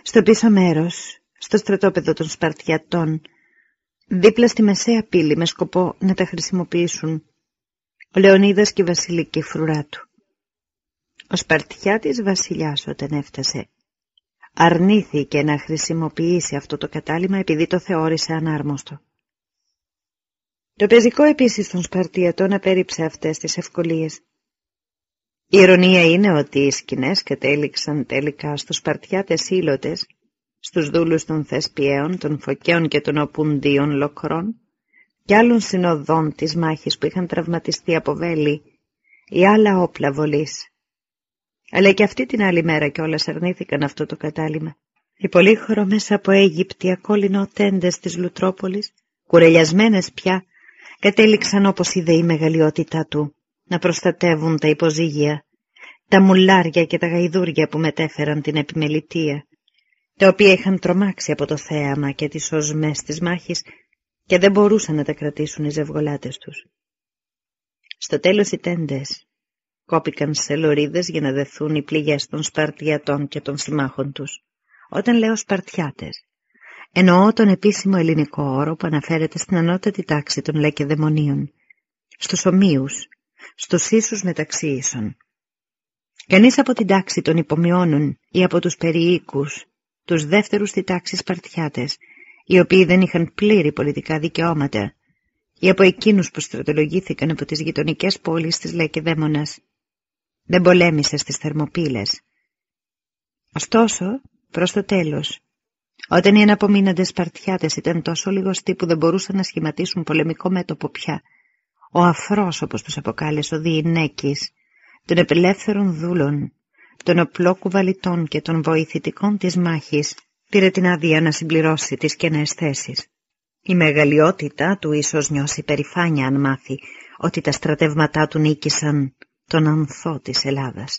στο πίσω μέρος, στο στρατόπεδο των Σπαρτιατών, δίπλα στη μεσαία πύλη με σκοπό να τα χρησιμοποιήσουν ο Λεωνίδας και η Βασιλική φρουρά του. Ο Σπαρτιάτης βασιλιάς όταν έφτασε αρνήθηκε να χρησιμοποιήσει αυτό το κατάλημα επειδή το θεώρησε ανάρμοστο. Το πεζικό επίσης των Σπαρτιατών απέριψε αυτές τις ευκολίες. Η ηρωνία είναι ότι οι σκηνές κατέληξαν τελικά στους Σπαρτιάτες ήλωτες, στους δούλους των Θεσπιαίων, των Φωκαίων και των Οπουντίων Λοκρών και άλλων συνοδών της μάχης που είχαν τραυματιστεί από βέλη ή άλλα όπλα βολής. Αλλά και αυτή την άλλη μέρα κιόλας αρνήθηκαν αυτό το κατάλημα. Οι πολύχωρο μέσα από Αίγυπτια τέντες της Λουτρόπολης, κουρελιασμένες πια, κατέληξαν όπως είδε η μεγαλειότητά του, να προστατεύουν τα υποζύγια, τα μουλάρια και τα γαϊδούρια που μετέφεραν την επιμελητία, τα οποία είχαν τρομάξει από το θέαμα και τις οσμές της μάχης και δεν μπορούσαν να τα κρατήσουν οι ζευγολάτες τους. Στο τέλος οι τέντες κόπηκαν σε λωρίδες για να δεθούν οι πληγές των Σπαρτιατών και των συμμάχων τους. Όταν λέω Σπαρτιάτες, εννοώ τον επίσημο ελληνικό όρο που αναφέρεται στην ανώτατη τάξη των Λεκεδαιμονίων, στους ομοίους, στους ίσους μεταξύ ίσων. Κανείς από την τάξη των υπομειώνων ή από τους περιοίκους, τους δεύτερους στη τάξη Σπαρτιάτες, οι οποίοι δεν είχαν πλήρη πολιτικά δικαιώματα, ή από εκείνους που στρατολογήθηκαν από τις γειτονικές πόλεις της Λεκεδαίμονας, δεν πολέμησε στις θερμοπύλες. Ωστόσο, προς το τέλος, όταν οι αναπομείναντες Σπαρτιάτες ήταν τόσο λιγοστοί που δεν μπορούσαν να σχηματίσουν πολεμικό μέτωπο πια, ο αφρός, όπως τους αποκάλεσε ο Διηνέκης, των επελεύθερων δούλων, των οπλό κουβαλιτών και των βοηθητικών της μάχης, πήρε την άδεια να συμπληρώσει τις κενές θέσεις. Η μεγαλειότητα του ίσως νιώσει περηφάνεια αν μάθει ότι τα στρατεύματά του νίκησαν τον ανθό της Ελλάδας,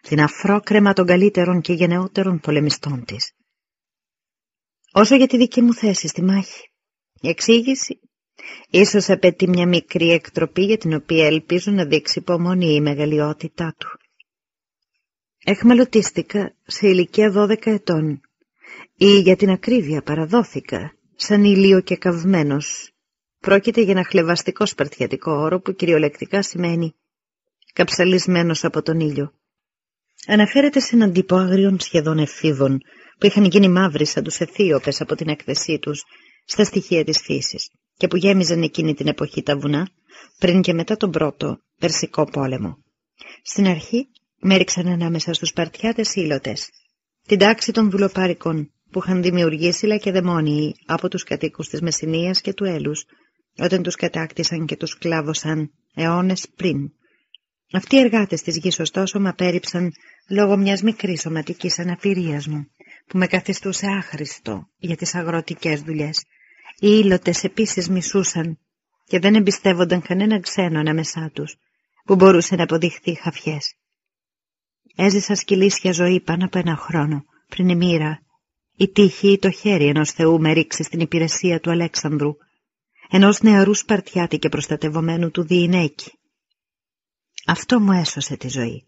την αφρόκρεμα των καλύτερων και γενναιότερων πολεμιστών της. Όσο για τη δική μου θέση στη μάχη, η εξήγηση ίσως απαιτεί μια μικρή εκτροπή για την οποία ελπίζω να δείξει υπομονή η μεγαλειότητά του. Έχμαλωτίστηκα σε ηλικία 12 ετών ή για την ακρίβεια παραδόθηκα σαν ήλιο και καυμένος. Πρόκειται για ένα χλεβαστικό σπαρτιατικό όρο που κυριολεκτικά σημαίνει καψαλισμένος από τον ήλιο. Αναφέρεται σε έναν τύπο αγριών σχεδόν εφήβων που είχαν γίνει μαύροι σαν τους αιθίωπες από την έκθεσή τους στα στοιχεία της φύσης. Και που γέμιζαν εκείνη την εποχή τα βουνά πριν και μετά τον πρώτο Περσικό πόλεμο. Στην αρχή με έριξαν ανάμεσα στους Σπαρτιάτες ήλωτες, την τάξη των δουλοπάρικων που είχαν δημιουργήσει λακεδαιμόνιοι από τους κατοίκους της Μεσσηνίας και του Έλους, όταν τους κατάκτησαν και τους κλάβωσαν αιώνες πριν. Αυτοί οι εργάτες της γης ωστόσο με απέρριψαν λόγω μιας μικρής σωματικής αναπηρίας μου, που με καθιστούσε άχρηστο για τις αγροτικές δουλειές. Οι ήλωτες επίσης μισούσαν και δεν εμπιστεύονταν κανέναν ξένο ανάμεσά τους, που μπορούσε να αποδειχθεί χαφιές. Έζησα σκυλίσια ζωή πάνω από ένα χρόνο, πριν η μοίρα, η τύχη ή το χέρι ενός Θεού με ρίξει στην υπηρεσία του Αλέξανδρου, ενός νεαρού Σπαρτιάτη και προστατευομένου του Διηνέκη. Αυτό μου έσωσε τη ζωή.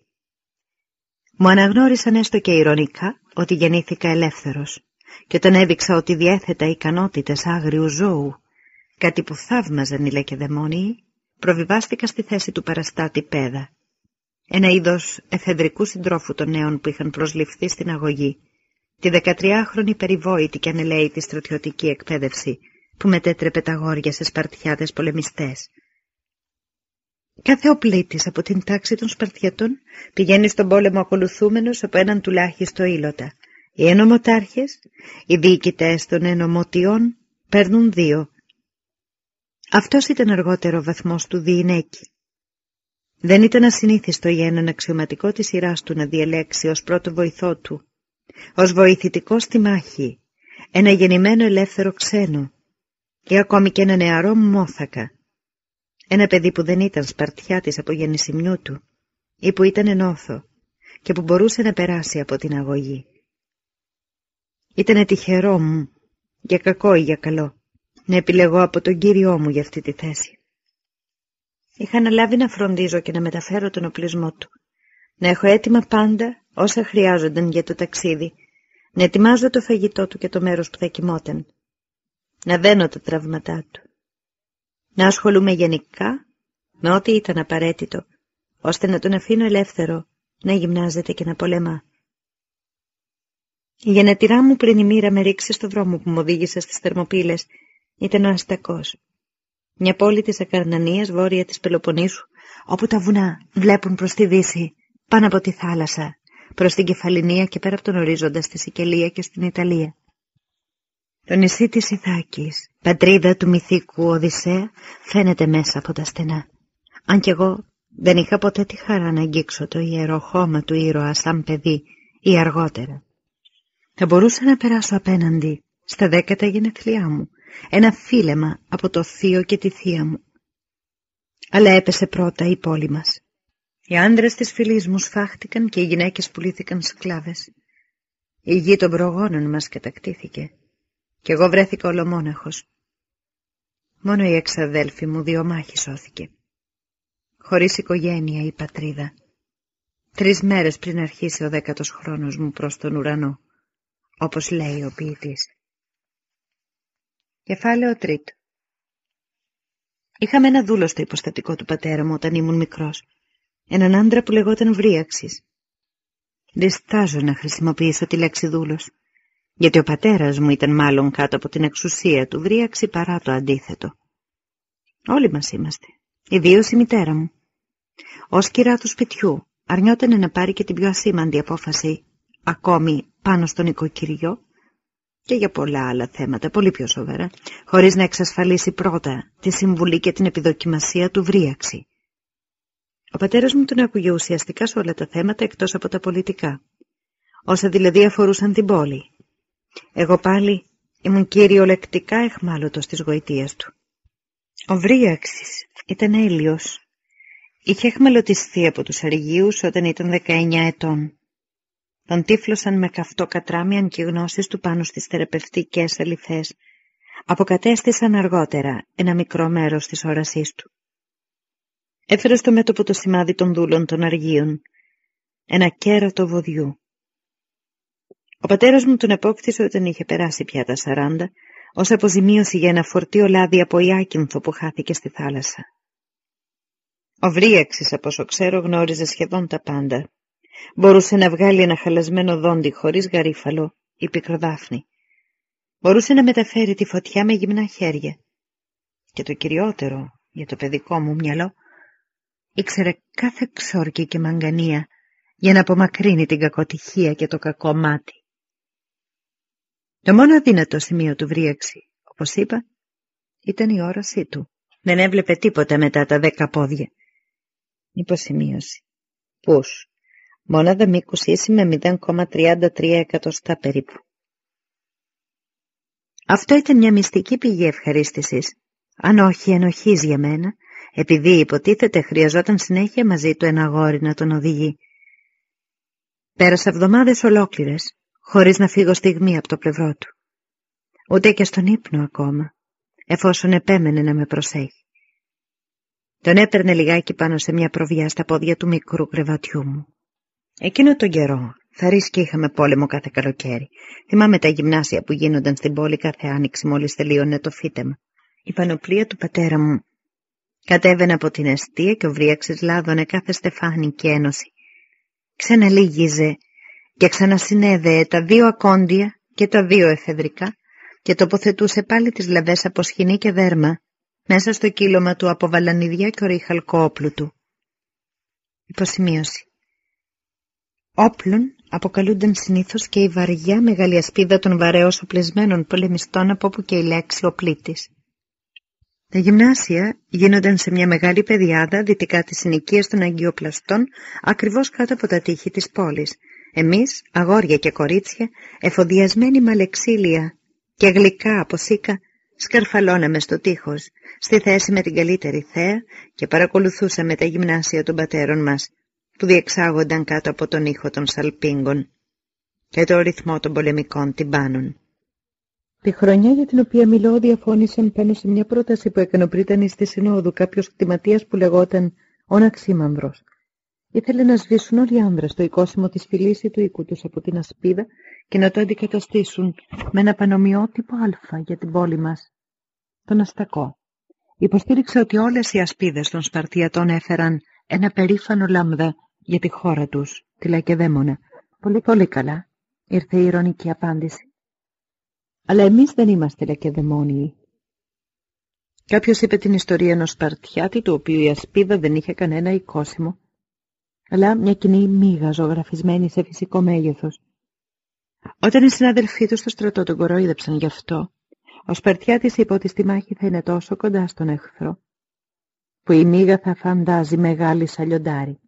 Μου αναγνώρισαν έστω και ηρωνικά ότι γεννήθηκα ελεύθερος και όταν έδειξα ότι διέθετα ικανότητες άγριου ζώου, κάτι που θαύμαζαν οι λεκεδαιμόνιοι, προβιβάστηκα στη θέση του παραστάτη πέδα, ένα είδος εφεδρικού συντρόφου των νέων που είχαν προσληφθεί στην αγωγή, τη 13χρονη περιβόητη και ανελαίτη στρατιωτική εκπαίδευση που μετέτρεπε τα γόρια σε σπαρτιάτες πολεμιστές. Κάθε οπλίτης από την τάξη των Σπαρτιατών πηγαίνει στον πόλεμο ακολουθούμενος από έναν τουλάχιστο ήλωτα. Οι ενωμοτάρχες, οι διοικητές των ενωμοτιών παίρνουν δύο. Αυτός ήταν αργότερο βαθμός του Διηνέκη. Δεν ήταν ασυνήθιστο για έναν αξιωματικό της σειράς του να διαλέξει ως πρώτο βοηθό του, ως βοηθητικό στη μάχη, ένα γεννημένο ελεύθερο ξένο ή ακόμη και ένα νεαρό μόθακα, ένα παιδί που δεν ήταν σπαρτιάτης από γεννησιμιού του ή που ήταν ενώθο και που μπορούσε να περάσει από την αγωγή. Ήτανε τυχερό μου, για κακό ή για καλό, να επιλεγώ από τον Κύριό μου για αυτή τη θέση. Είχα αναλάβει να φροντίζω και να μεταφέρω τον οπλισμό του, να έχω έτοιμα πάντα όσα χρειάζονταν για το ταξίδι, να ετοιμάζω το φαγητό του και το μέρος που θα κοιμόταν, να δένω τα τραύματά του, να ασχολούμαι γενικά με ό,τι ήταν απαραίτητο, ώστε να τον αφήνω ελεύθερο να γυμνάζεται και να πολεμά. Η γενετηρά μου πριν η μοίρα με ρίξει στο δρόμο που μου οδήγησε στις Θερμοπύλες ήταν ο Αστακός, μια πόλη της Ακαρνανίας βόρεια της Πελοποννήσου, όπου τα βουνά βλέπουν προς τη δύση, πάνω από τη θάλασσα, προς την Κεφαλινία και πέρα από τον ορίζοντα στη Σικελία και στην Ιταλία. Το νησί της Ιθάκης, πατρίδα του μυθικού Οδυσσέα, φαίνεται μέσα από τα στενά. Αν κι εγώ δεν είχα ποτέ τη χαρά να αγγίξω το ιερό χώμα του ήρωα σαν παιδί ή αργότερα. Θα μπορούσα να περάσω απέναντι στα δέκατα γενεθλιά μου, ένα φίλεμα από το θείο και τη θεία μου. Αλλά έπεσε πρώτα η πόλη μας. Οι άντρες της φυλής μου σφάχτηκαν και οι γυναίκες πουλήθηκαν σκλάβες. Η γη των προγόνων μας κατακτήθηκε και εγώ βρέθηκα ολομόναχος. Μόνο η εξαδέλφη μου δύο μάχη σώθηκε. Χωρίς οικογένεια ή πατρίδα. Τρεις μέρες πριν αρχίσει ο δέκατος χρόνος μου προς τον ουρανό, όπως λέει ο ποιητής. Κεφάλαιο τρίτο Είχαμε ένα δούλο στο υποστατικό του πατέρα μου όταν ήμουν μικρός. Έναν άντρα που λεγόταν Βρίαξης. Διστάζω να χρησιμοποιήσω τη λέξη δούλος γιατί ο πατέρας μου ήταν μάλλον κάτω από την εξουσία του βρίαξη παρά το αντίθετο. Όλοι μας είμαστε, ιδίως η μητέρα μου. Ως κυρά του σπιτιού αρνιόταν να πάρει και την πιο ασήμαντη απόφαση, ακόμη πάνω στον οικοκυριό και για πολλά άλλα θέματα, πολύ πιο σοβαρά, χωρίς να εξασφαλίσει πρώτα τη συμβουλή και την επιδοκιμασία του βρίαξη. Ο πατέρας μου τον άκουγε ουσιαστικά σε όλα τα θέματα εκτός από τα πολιτικά, όσα δηλαδή αφορούσαν την πόλη, εγώ πάλι ήμουν κυριολεκτικά εχμάλωτος της γοητείας του. Ο Βρίαξης ήταν έλιος. Είχε εχμαλωτιστεί από τους αργίους όταν ήταν 19 ετών. Τον τύφλωσαν με καυτό κατράμιαν και γνώσεις του πάνω στις θεραπευτικές αληθές. Αποκατέστησαν αργότερα ένα μικρό μέρος της όρασής του. Έφερε στο μέτωπο το σημάδι των δούλων των αργίων, ένα κέρατο βοδιού. Ο πατέρας μου τον επόκτησε όταν είχε περάσει πια τα σαράντα, ως αποζημίωση για ένα φορτίο λάδι από Ιάκυνθο που χάθηκε στη θάλασσα. Ο Βρίαξης, από όσο ξέρω, γνώριζε σχεδόν τα πάντα. Μπορούσε να βγάλει ένα χαλασμένο δόντι χωρίς γαρίφαλο ή πικροδάφνη. Μπορούσε να μεταφέρει τη φωτιά με γυμνά χέρια. και το κυριότερο για το παιδικό μου μυαλό, ήξερε κάθε ξόρκη και μαγκανία για να απομακρύνει την κακοτυχία και το κακό μάτι. Το μόνο αδύνατο σημείο του βρίαξη, όπως είπα, ήταν η όρασή του. Δεν έβλεπε τίποτα μετά τα δέκα πόδια. Υποσημείωση. Πούς. Μόναδα μήκους ίση με 0,33 εκατοστά περίπου. Αυτό ήταν μια μυστική πηγή ευχαρίστησης, αν όχι ενοχής για μένα, επειδή υποτίθεται χρειαζόταν συνέχεια μαζί του ένα αγόρι να τον οδηγεί. Πέρασα εβδομάδες ολόκληρες, χωρίς να φύγω στιγμή από το πλευρό του. Ούτε και στον ύπνο ακόμα, εφόσον επέμενε να με προσέχει. Τον έπαιρνε λιγάκι πάνω σε μια προβιά στα πόδια του μικρού κρεβατιού μου. Εκείνο τον καιρό θα ρίσκει είχαμε πόλεμο κάθε καλοκαίρι. Θυμάμαι τα γυμνάσια που γίνονταν στην πόλη κάθε άνοιξη μόλις τελείωνε το φύτεμα. Η πανοπλία του πατέρα μου κατέβαινε από την αιστεία και ο βρίαξης λάδωνε κάθε στεφάνη και ένωση. Ξαναλίγιζε και ξανασυνέδεε τα δύο ακόντια και τα δύο εφεδρικά και τοποθετούσε πάλι τις λαβές από σχοινή και δέρμα μέσα στο κύλωμα του από βαλανιδιά και ορυχαλκό όπλου του. Υποσημείωση. Όπλων αποκαλούνταν συνήθως και η βαριά μεγάλη ασπίδα των βαρέως οπλισμένων πολεμιστών από όπου και η λέξη οπλίτης. Τα γυμνάσια γίνονταν σε μια μεγάλη πεδιάδα δυτικά της συνοικίας των Αγιοπλαστών ακριβώς κάτω από τα τείχη της πόλης. Εμείς, αγόρια και κορίτσια, εφοδιασμένοι με αλεξίλια και γλυκά από σίκα, σκαρφαλώναμε στο τείχος, στη θέση με την καλύτερη θέα και παρακολουθούσαμε τα γυμνάσια των πατέρων μας, που διεξάγονταν κάτω από τον ήχο των σαλπίγκων και το ρυθμό των πολεμικών τυμπάνων. Τη χρονιά για την οποία μιλώ διαφώνησαν πάνω σε μια πρόταση που έκανε πριν στη Συνόδου κάποιος κτηματίας που λεγόταν Οναξίμανδρος. Ήθελε να σβήσουν όλοι οι άνδρες το οικόσιμο της φυλής του οίκου τους από την ασπίδα και να το αντικαταστήσουν με ένα πανομοιότυπο α για την πόλη μας, τον Αστακό. Υποστήριξε ότι όλες οι ασπίδες των Σπαρτιατών έφεραν ένα περήφανο λάμδα για τη χώρα τους, τη Λακεδαίμονα. Πολύ πολύ καλά, ήρθε η ηρωνική απάντηση. Αλλά εμείς δεν είμαστε Λακεδαιμόνιοι. Κάποιος είπε την ιστορία ενός Σπαρτιάτη, του οποίου η ασπίδα δεν είχε κανένα οικόσιμο, αλλά μια κοινή μίγα ζωγραφισμένη σε φυσικό μέγεθος. Όταν οι συναδελφοί τους στο στρατό τον κοροϊδέψαν γι' αυτό, ο Σπαρτιάτης είπε ότι στη μάχη θα είναι τόσο κοντά στον εχθρό, που η μίγα θα φαντάζει μεγάλη σαλιοντάρι.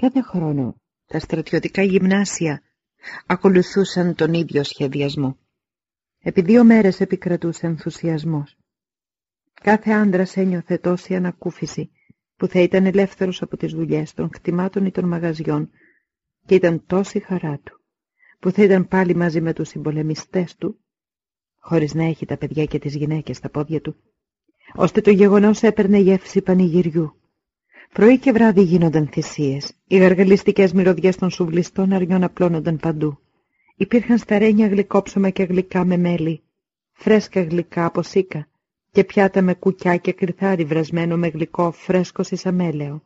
Κάθε χρόνο τα στρατιωτικά γυμνάσια ακολουθούσαν τον ίδιο σχεδιασμό. Επί δύο μέρες επικρατούσε ενθουσιασμός. Κάθε άντρας ένιωθε τόση ανακούφιση που θα ήταν ελεύθερος από τις δουλειές των κτημάτων ή των μαγαζιών και ήταν τόση χαρά του που θα ήταν πάλι μαζί με τους συμπολεμιστές του χωρίς να έχει τα παιδιά και τις γυναίκες στα πόδια του ώστε το γεγονός έπαιρνε γεύση πανηγυριού. Πρωί και βράδυ γίνονταν θυσίες. Οι γαργαλιστικές μυρωδιές των σουβλιστών αρνιών απλώνονταν παντού. Υπήρχαν σταρένια γλυκόψωμα και γλυκά με μέλι, φρέσκα γλυκά από σίκα και πιάτα με κουκιά και κρυθάρι βρασμένο με γλυκό φρέσκο σισαμέλαιο.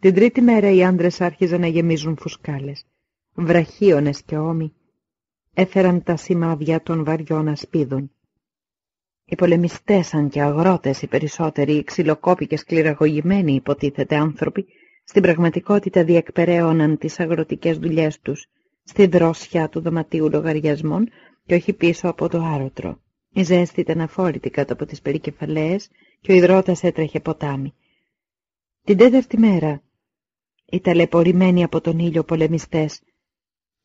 Την τρίτη μέρα οι άντρες άρχιζαν να γεμίζουν φουσκάλες. Βραχίονες και ώμοι έφεραν τα σημάδια των βαριών ασπίδων. Οι πολεμιστές, αν και αγρότες οι περισσότεροι, οι ξυλοκόποι και σκληραγωγημένοι υποτίθεται άνθρωποι, στην πραγματικότητα διεκπεραίωναν τις αγροτικές δουλειές τους, στη δρόσια του δωματίου λογαριασμών και όχι πίσω από το άρωτρο. Η ζέστη ήταν αφόρητη κάτω από τις περικεφαλαίες και ο υδρότας έτρεχε ποτάμι. Την τέταρτη μέρα, οι ταλαιπωρημένοι από τον ήλιο πολεμιστές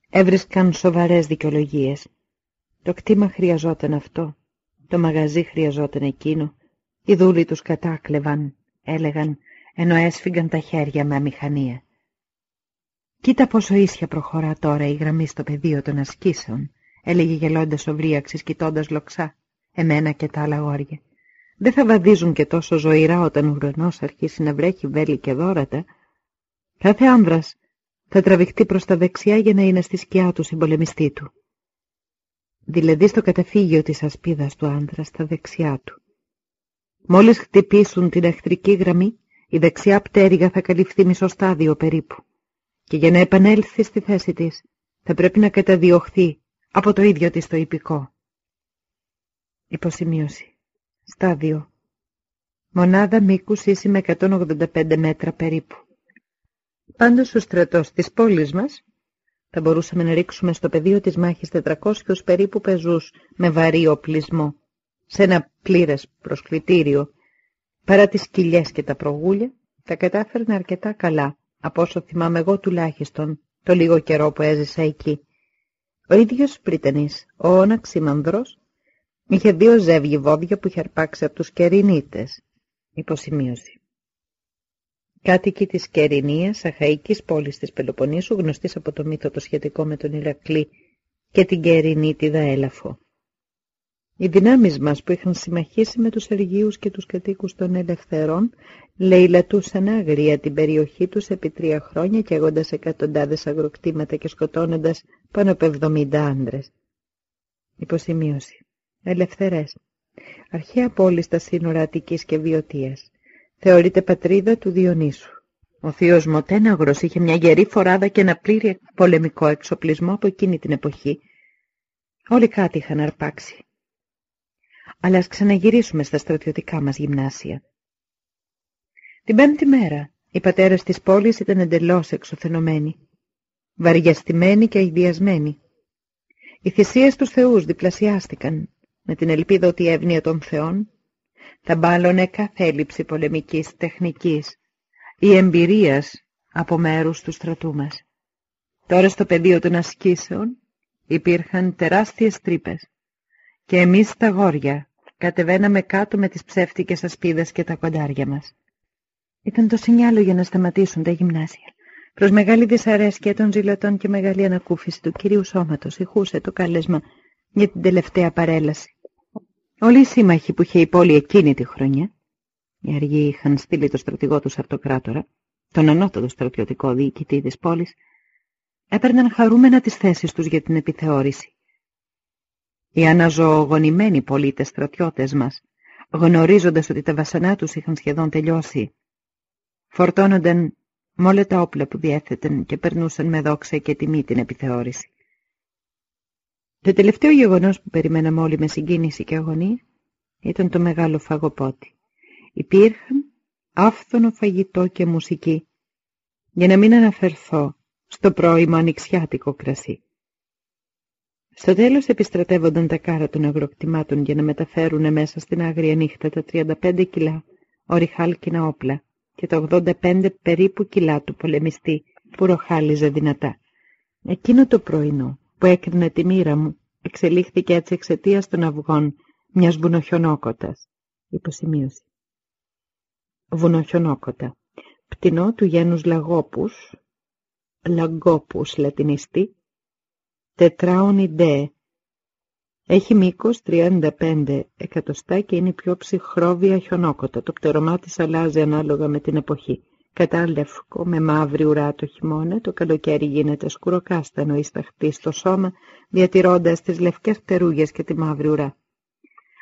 έβρισκαν σοβαρές δικαιολογίες. Το κτήμα χρειαζόταν αυτό το μαγαζί χρειαζόταν εκείνο. Οι δούλοι τους κατάκλεβαν, έλεγαν, ενώ έσφυγαν τα χέρια με αμηχανία. «Κοίτα πόσο ίσια προχωρά τώρα η γραμμή στο πεδίο των ασκήσεων», έλεγε γελώντας ο Βρίαξης κοιτώντας λοξά, εμένα και τα άλλα γόρια. «Δεν θα βαδίζουν και τόσο ζωηρά όταν ο ουρανός αρχίσει να βρέχει βέλη και δόρατα. Κάθε άνδρας θα τραβηχτεί προς τα δεξιά για να είναι στη σκιά του συμπολεμιστή του δηλαδή στο καταφύγιο της ασπίδας του άντρα στα δεξιά του. Μόλις χτυπήσουν την εχθρική γραμμή, η δεξιά πτέρυγα θα καλυφθεί μισό στάδιο περίπου και για να επανέλθει στη θέση της θα πρέπει να καταδιωχθεί από το ίδιο της το υπηκό. Υποσημείωση. Στάδιο. Μονάδα μήκους ίση με 185 μέτρα περίπου. Πάντως ο στρατός της πόλης μας θα μπορούσαμε να ρίξουμε στο πεδίο της μάχης 400 περίπου πεζούς με βαρύ οπλισμό, σε ένα πλήρες προσκλητήριο. Παρά τις κοιλιές και τα προγούλια, τα κατάφερνε αρκετά καλά, από όσο θυμάμαι εγώ τουλάχιστον, το λίγο καιρό που έζησα εκεί. Ο ίδιος πρίτενης, ο Όναξ είχε δύο ζεύγη βόδια που είχε αρπάξει από τους κερινίτες. Υποσημείωση. Κάτοικοι της Κερινίας, αχαϊκής πόλης της Πελοποννήσου, γνωστής από το μύθο το σχετικό με τον Ηρακλή και την Κερινίτιδα Έλαφο. Οι δυνάμεις μας που είχαν συμμαχίσει με τους Αργίους και τους κατοίκους των Ελευθερών λαιλατούσαν άγρια την περιοχή τους επί τρία χρόνια και έγοντας εκατοντάδες αγροκτήματα και σκοτώνοντας πάνω από εβδομήντα άντρες. Υποσημείωση. Ελευθερές. Αρχαία πόλη στα σύνορα Αττικής και Βιωτίας. Θεωρείται πατρίδα του Διονύσου. Ο θείος Μοτέναγρος είχε μια γερή φοράδα και ένα πλήρη πολεμικό εξοπλισμό από εκείνη την εποχή. Όλοι κάτι είχαν αρπάξει. Αλλά ας ξαναγυρίσουμε στα στρατιωτικά μας γυμνάσια. Την πέμπτη μέρα, οι πατέρες της πόλης ήταν εντελώς εξωθενωμένοι, βαριαστημένοι και αειδιασμένοι. Οι θυσίες τους θεούς διπλασιάστηκαν, με την ελπίδα ότι η εύνοια των θεών θα μπάλωνε κάθε έλλειψη πολεμικής τεχνικής ή εμπειρίας από μέρους του στρατού μας. Τώρα στο πεδίο των ασκήσεων υπήρχαν τεράστιες τρύπες και εμείς τα γόρια κατεβαίναμε κάτω με τις ψεύτικες ασπίδες και τα κοντάρια μας. Ήταν το σινιάλο για να σταματήσουν τα γυμνάσια. Προς μεγάλη δυσαρέσκεια των ζηλωτών και μεγάλη ανακούφιση του κυρίου σώματος ηχούσε το κάλεσμα για την τελευταία παρέλαση. Όλοι οι σύμμαχοι που είχε η πόλη εκείνη τη χρονιά, οι αργοί είχαν στείλει το στρατηγό τους Αρτοκράτορα, τον ανώτατο στρατιωτικό διοικητή της πόλης, έπαιρναν χαρούμενα τις θέσεις τους για την επιθεώρηση. Οι αναζωογονημένοι πολίτες στρατιώτες μας, γνωρίζοντας ότι τα βασανά τους είχαν σχεδόν τελειώσει, φορτώνονταν με όλα τα όπλα που διέθεταν και περνούσαν με δόξα και τιμή την επιθεώρηση. Το τελευταίο γεγονός που περιμέναμε όλοι με συγκίνηση και αγωνία ήταν το μεγάλο φαγοπότη. Υπήρχαν άφθονο φαγητό και μουσική, για να μην αναφερθώ στο πρώιμο ανοιξιάτικο κρασί. Στο τέλος επιστρατεύονταν τα κάρα των αγροκτημάτων για να μεταφέρουν μέσα στην άγρια νύχτα τα 35 κιλά ορυχάλκινα όπλα και τα 85 περίπου κιλά του πολεμιστή που ροχάλιζε δυνατά. Εκείνο το πρωινό που έκρινε τη μοίρα μου εξελίχθηκε έτσι εξαιτίας των αυγών μιας βουνοχιονόκοτας. Υποσημείωση. Βουνοχιονόκοτα. Πτηνό του γένους λαγόπους, λαγκόπους λατινιστή, τετράονιντέ. Έχει μήκος 35 εκατοστά και είναι πιο ψυχρόβια χιονόκοτα. Το πτερωμά της αλλάζει ανάλογα με την εποχή. Κατά λευκό με μαύρη ουρά το χειμώνα, το καλοκαίρι γίνεται σκουροκάστανο ή σταχτή στο σώμα, διατηρώντας τις λευκές πτερούγες και τη μαύρη ουρά.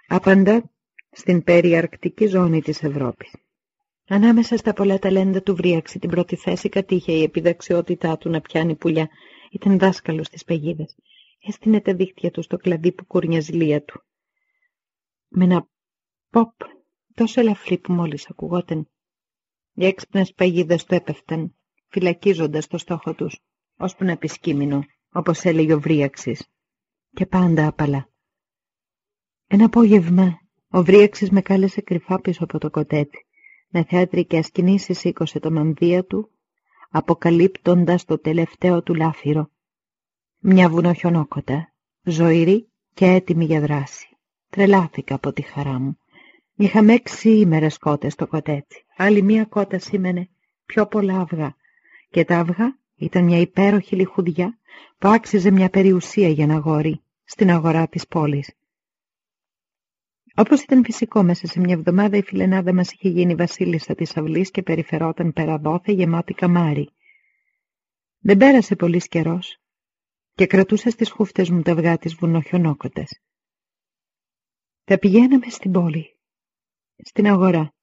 Απαντά στην περιαρκτική ζώνη της Ευρώπης. Ανάμεσα στα πολλά ταλέντα του βρίαξη την πρώτη θέση κατήχε η επιδαξιότητά του να πιάνει πουλιά. Ήταν δάσκαλος στις παγίδες. Έστεινε τα δίχτυα του στο κλαδί που κουρνιαζηλία του. Με ένα ποπ τόσο ελαφρύ που μόλις ακουγόταν οι έξυπνες παγίδες του έπεφταν, φυλακίζοντας το στόχο τους, ώσπου να επισκήμινο, όπως έλεγε ο Βρίαξης, και πάντα απαλά. Ένα απόγευμα, ο Βρίαξης με κάλεσε κρυφά πίσω από το κοτέτσι. Με θεατρικές κινήσεις σήκωσε το μανδύα του, αποκαλύπτοντας το τελευταίο του λάφυρο. Μια βουνοχιονόκοτα, ζωηρή και έτοιμη για δράση. Τρελάθηκα από τη χαρά μου. Είχαμε έξι ήμερες κότες στο κοτέτσι. Άλλη μία κότα σήμαινε πιο πολλά αυγά. Και τα αυγά ήταν μια υπέροχη λιχουδιά που άξιζε μια περιουσία για ένα γόρι στην αγορά της πόλης. Όπως ήταν φυσικό μέσα σε μια εβδομάδα η φιλενάδα μας είχε γίνει βασίλισσα της αυλής και περιφερόταν πέρα δόθε γεμάτη καμάρι. Δεν πέρασε πολύς καιρός και κρατούσα στις χούφτες μου τα αυγά της βουνοχιονόκοτες. Τα πηγαίναμε στην πόλη στην αγορά.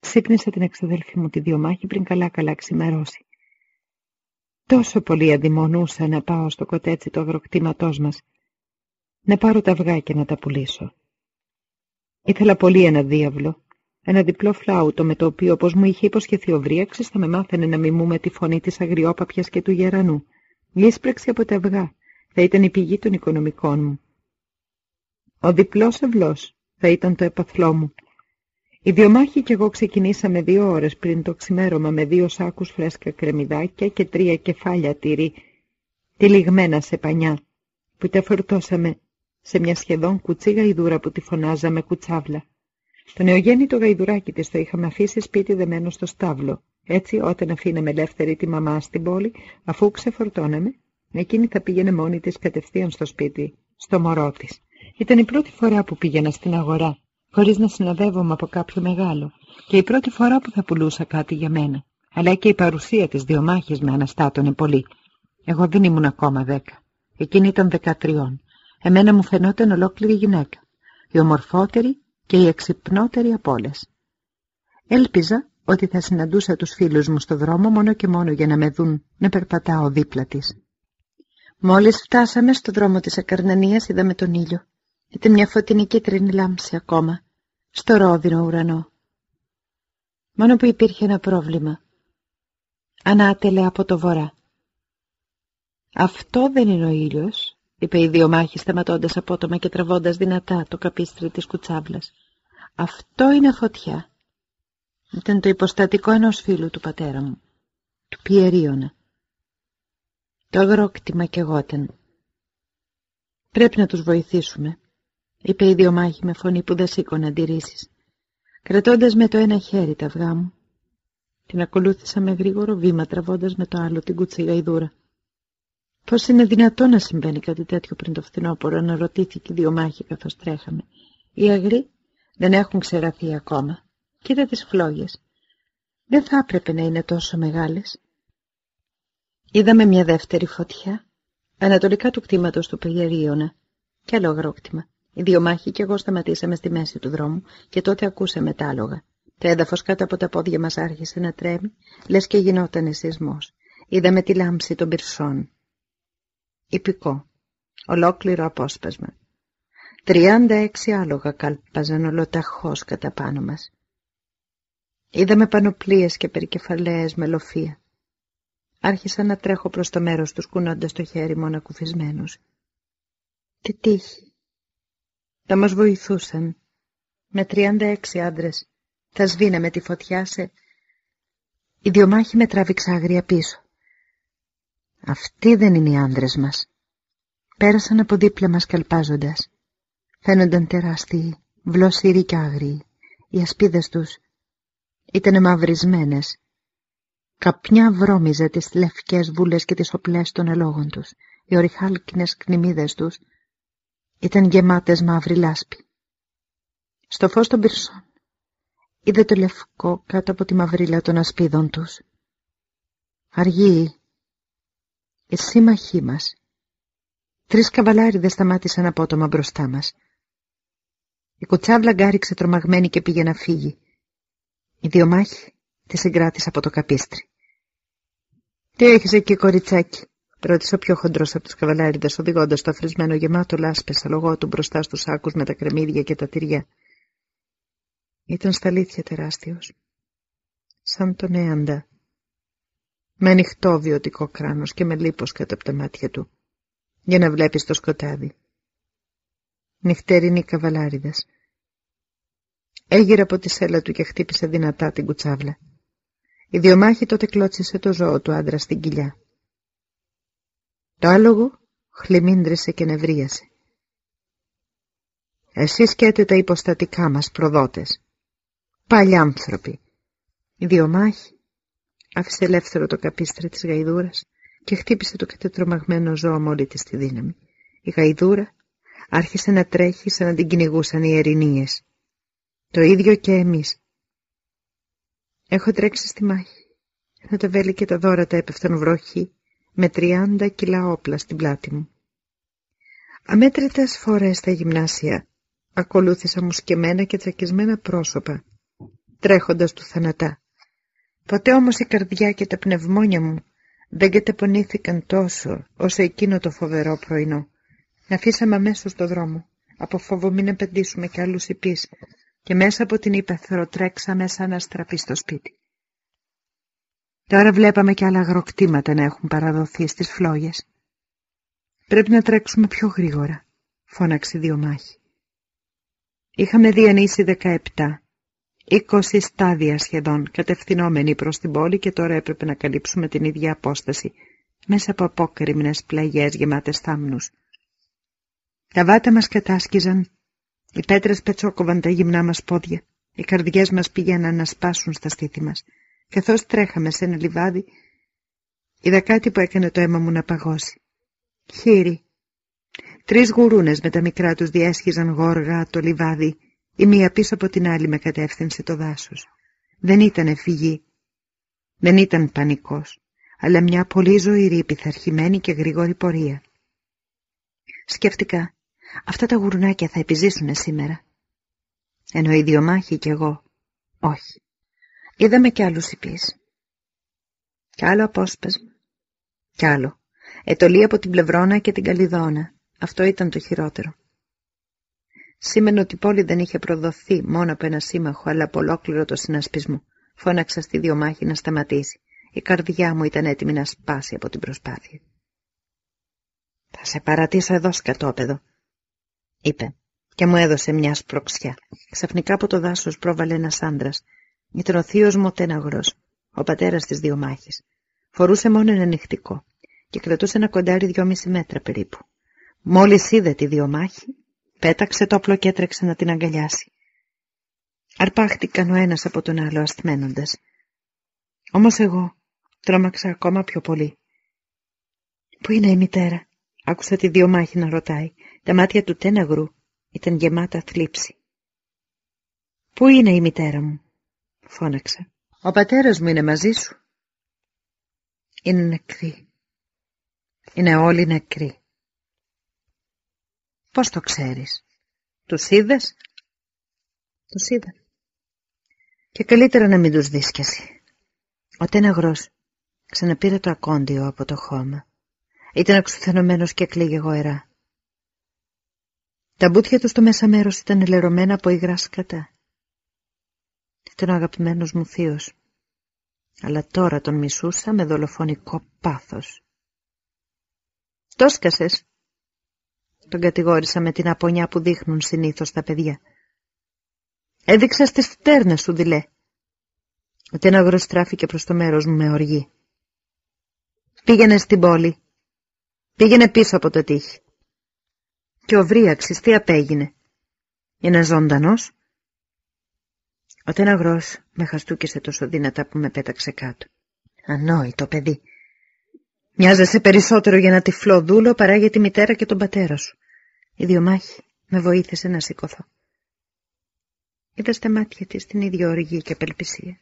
Ξύπνησα την εξαδέλφη μου τη διομάχη πριν καλά-καλά ξημερώσει. Τόσο πολύ αδειμονούσα να πάω στο κοτέτσι του αγροκτήματός μας, να πάρω τα αυγά και να τα πουλήσω. Ήθελα πολύ ένα διάβλο, ένα διπλό φλάουτο με το οποίο, όπως μου είχε υποσχεθεί ο Βρίαξης, θα με μάθαινε να μιμούμε τη φωνή της αγριόπαπιας και του γερανού. Λίσπρεξη από τα αυγά θα ήταν η πηγή των οικονομικών μου. Ο διπλός ευλός θα ήταν το επαθλό μου. Οι διομάχοι κι εγώ ξεκινήσαμε δύο ώρες πριν το ξημέρωμα με δύο σάκους φρέσκα κρεμμυδάκια και τρία κεφάλια τυρί, τυλιγμένα σε πανιά, που τα φορτώσαμε σε μια σχεδόν κουτσή γαϊδούρα που τη φωνάζαμε κουτσάβλα. Το νεογέννητο γαϊδουράκι της το είχαμε αφήσει σπίτι δεμένο στο στάβλο. Έτσι, όταν αφήναμε ελεύθερη τη μαμά στην πόλη, αφού ξεφορτώναμε, εκείνη θα πήγαινε μόνη της κατευθείαν στο σπίτι, στο μωρό της. Ήταν η πρώτη φορά που πήγαινα στην αγορά, χωρίς να συνοδεύομαι από κάποιο μεγάλο, και η πρώτη φορά που θα πουλούσα κάτι για μένα. Αλλά και η παρουσία της διομάχης με αναστάτωνε πολύ. Εγώ δεν ήμουν ακόμα δέκα. Εκείνη ήταν δεκατριών. Εμένα μου φαινόταν ολόκληρη γυναίκα. Η ομορφότερη και η εξυπνότερη από όλες. Έλπιζα ότι θα συναντούσα τους φίλους μου στο δρόμο μόνο και μόνο για να με δουν να περπατάω δίπλα της. Μόλις φτάσαμε στο δρόμο της Ακαρνανίας είδαμε τον ήλιο. Ήταν μια φωτεινή κίτρινη λάμψη ακόμα, στο ρόδινο ουρανό. Μόνο που υπήρχε ένα πρόβλημα. Ανάτελε από το βορρά. «Αυτό δεν είναι ο ήλιος», είπε η διομάχη σταματώντας απότομα και τραβώντας δυνατά το καπίστρι της κουτσάβλας. «Αυτό είναι φωτιά». Ήταν το υποστατικό ενός φίλου του πατέρα μου, του Πιερίωνα. Το αγρόκτημα κι εγώταν. «Πρέπει να τους βοηθήσουμε», είπε η διομάχη με φωνή που δεν σήκωνε αντιρρήσεις, κρατώντας με το ένα χέρι τα αυγά μου. Την ακολούθησα με γρήγορο βήμα τραβώντας με το άλλο την κουτσιγαϊδούρα. Πώς είναι δυνατόν να συμβαίνει κάτι τέτοιο πριν το φθινόπωρο, αναρωτήθηκε η διομάχη καθώς τρέχαμε. Οι αγροί δεν έχουν ξεραθεί ακόμα. Κοίτα τις φλόγες. Δεν θα έπρεπε να είναι τόσο μεγάλες. Είδαμε μια δεύτερη φωτιά, ανατολικά του κτήματος του Πεγερίωνα, και άλλο αγρόκτημα. Οι δύο μάχοι και εγώ σταματήσαμε στη μέση του δρόμου και τότε ακούσαμε τα άλογα. Το έδαφος κάτω από τα πόδια μας άρχισε να τρέμει, λες και γινόταν σεισμός. Είδαμε τη λάμψη των πυρσών. Υπηκό. Ολόκληρο απόσπασμα. Τριάντα έξι άλογα κάλπαζαν ολοταχώς κατά πάνω μας. Είδαμε πανοπλίες και περικεφαλαίες με λοφία. Άρχισα να τρέχω προς το μέρος τους κουνώντας το χέρι μόνο ακουφισμένους. Τι τύχη. Θα μας βοηθούσαν. Με τριάντα έξι άντρες θα σβήναμε τη φωτιά σε... Η διομάχη με τράβηξε άγρια πίσω. Αυτοί δεν είναι οι άντρες μας. Πέρασαν από δίπλα μας καλπάζοντας. Φαίνονταν τεράστιοι, βλόσιροι και άγριοι. Οι ασπίδες τους ήταν μαυρισμένες. Καπνιά βρώμιζε τις λευκές βούλες και τις οπλές των αλόγων τους. Οι οριχάλκινες κνημίδες τους ήταν γεμάτες μαύρη λάσπη. Στο φως των πυρσών είδε το λευκό κάτω από τη μαυρίλα των ασπίδων τους. Αργοί, οι σύμμαχοί μας. Τρεις καβαλάριδες σταμάτησαν απότομα μπροστά μας. Η κουτσάβλα γκάριξε τρομαγμένη και πήγε να φύγει. Η διομάχη τη συγκράτησε από το καπίστρι. «Τι έχεις εκεί, κοριτσάκι» ρώτησε ο πιο χοντρός από τους καβαλάριδες, οδηγώντας το αφρισμένο γεμάτο λάσπες αλογό του μπροστά στους άκους με τα κρεμμύδια και τα τυριά. Ήταν στα αλήθεια τεράστιος, σαν τον έαντα, με ανοιχτό βιωτικό κράνος και με λίπος κάτω από τα μάτια του, για να βλέπεις το σκοτάδι. Νυχτερινοί καβαλάριδες. Έγειρε από τη σέλα του και χτύπησε δυνατά την κουτσάβλα. Η διομάχη τότε κλώτσισε το ζώο του άντρα στην κοιλιά. Το άλογο χλιμίντρισε και νευρίασε. Εσείς σκέτε τα υποστατικά μας προδότες. Παλιάνθρωποι. Η διομάχη άφησε ελεύθερο το καπίστρι της γαϊδούρας και χτύπησε το κατετρομαγμένο ζώο με όλη της τη δύναμη. Η γαϊδούρα άρχισε να τρέχει σαν να την κυνηγούσαν οι ερηνίες. Το ίδιο και εμείς. Έχω τρέξει στη μάχη. Να τα βέλη και τα δώρα έπεφταν βροχή με τριάντα κιλά όπλα στην πλάτη μου. Αμέτρητες φορές στα γυμνάσια ακολούθησα μουσκεμένα και τσακισμένα πρόσωπα, τρέχοντας του θανατά. Ποτέ όμως η καρδιά και τα πνευμόνια μου δεν κατεπονήθηκαν τόσο όσο εκείνο το φοβερό πρωινό. Αφήσαμε αμέσως στο δρόμο. από φόβο μην επενδύσουμε κι άλλους υπείς και μέσα από την ύπεθρο τρέξαμε σαν να στραπεί στο σπίτι. Τώρα βλέπαμε κι άλλα αγροκτήματα να έχουν παραδοθεί στις φλόγες. Πρέπει να τρέξουμε πιο γρήγορα, φώναξε δύο μάχη. Είχαμε διανύσει δεκαεπτά, είκοσι στάδια σχεδόν, κατευθυνόμενοι προς την πόλη και τώρα έπρεπε να καλύψουμε την ίδια απόσταση, μέσα από απόκριμνες πλαγιές γεμάτες θάμνους. Τα βάτα μας κατάσκιζαν, οι πέτρες πετσόκοβαν τα γυμνά μας πόδια, οι καρδιές μας πήγαιναν να σπάσουν στα στήθη μας. Καθώς τρέχαμε σε ένα λιβάδι, είδα κάτι που έκανε το αίμα μου να παγώσει. Χείρι. Τρεις γουρούνες με τα μικρά τους διέσχιζαν γόργα το λιβάδι, η μία πίσω από την άλλη με κατεύθυνση το δάσος. Δεν ήταν φυγή. Δεν ήταν πανικός, αλλά μια πολύ ζωηρή, πειθαρχημένη και γρήγορη πορεία. Σκέφτηκα, αυτά τα γουρνάκια θα επιζήσουν σήμερα. Ενώ οι δυο μάχοι κι εγώ, όχι. Είδαμε κι άλλους υπείς. Κι άλλο απόσπασμα. Κι άλλο. Ετολή από την Πλευρώνα και την Καλλιδόνα. Αυτό ήταν το χειρότερο. Σήμαινε ότι η πόλη δεν είχε προδοθεί μόνο από ένα σύμμαχο, αλλά από ολόκληρο το συνασπισμό. Φώναξα στη δύο μάχη να σταματήσει. Η καρδιά μου ήταν έτοιμη να σπάσει από την προσπάθεια. «Θα σε παρατήσω εδώ σκατόπεδο», είπε και μου έδωσε μια σπροξιά. Ξαφνικά από το δάσος πρόβαλε ένας άντρας. Ήταν ο θείος μου τέναγρος, ο πατέρας της δύο μάχης. Φορούσε μόνο ένα νυχτικό και κρατούσε ένα κοντάρι δυόμιση μέτρα περίπου. Μόλις είδε τη δύο μάχη, πέταξε το όπλο και έτρεξε να την αγκαλιάσει. Αρπάχτηκαν ο ένας από τον άλλο ασθμένοντας. Όμως εγώ τρόμαξα ακόμα πιο πολύ. «Πού είναι η μητέρα» άκουσα τη δύο μάχη να ρωτάει. Τα μάτια του τέναγρου ήταν γεμάτα θλίψη. «Πού είναι η μητέρα μου» φώναξε. «Ο πατέρας μου είναι μαζί σου» «Είναι νεκρή» «Είναι όλοι νεκροί» «Πώς το ξέρεις» «Τους είδες» «Τους είδα» «Και καλύτερα να μην τους δεις κι εσύ» Ο τέναγρος ξαναπήρε το ακόντιο από το χώμα. Ήταν εξουθενωμένος και κλείγε γοερά. Τα μπούτια του στο μέσα μέρος ήταν λερωμένα από υγρά σκατά. Ήταν ο αγαπημένος μου θείος. Αλλά τώρα τον μισούσα με δολοφονικό πάθος. «Τόσκασες», τον κατηγόρησα με την απονιά που δείχνουν συνήθως τα παιδιά. «Έδειξα στις φτέρνες σου, δειλέ». Ο τέναγρος στράφηκε προς το μέρος μου με οργή. «Πήγαινε στην πόλη. Πήγαινε πίσω από το τείχη». Και ο Βρίαξης τι απέγινε. Είναι ζωντανός. Ο τέναγρος με χαστούκισε τόσο δυνατά που με πέταξε κάτω. Ανόητο παιδί. Μοιάζεσαι περισσότερο για ένα τυφλό δούλο παρά για τη μητέρα και τον πατέρα σου. Η διομάχη με βοήθησε να σηκωθώ. Είδα στα μάτια της την ίδια οργή και απελπισία.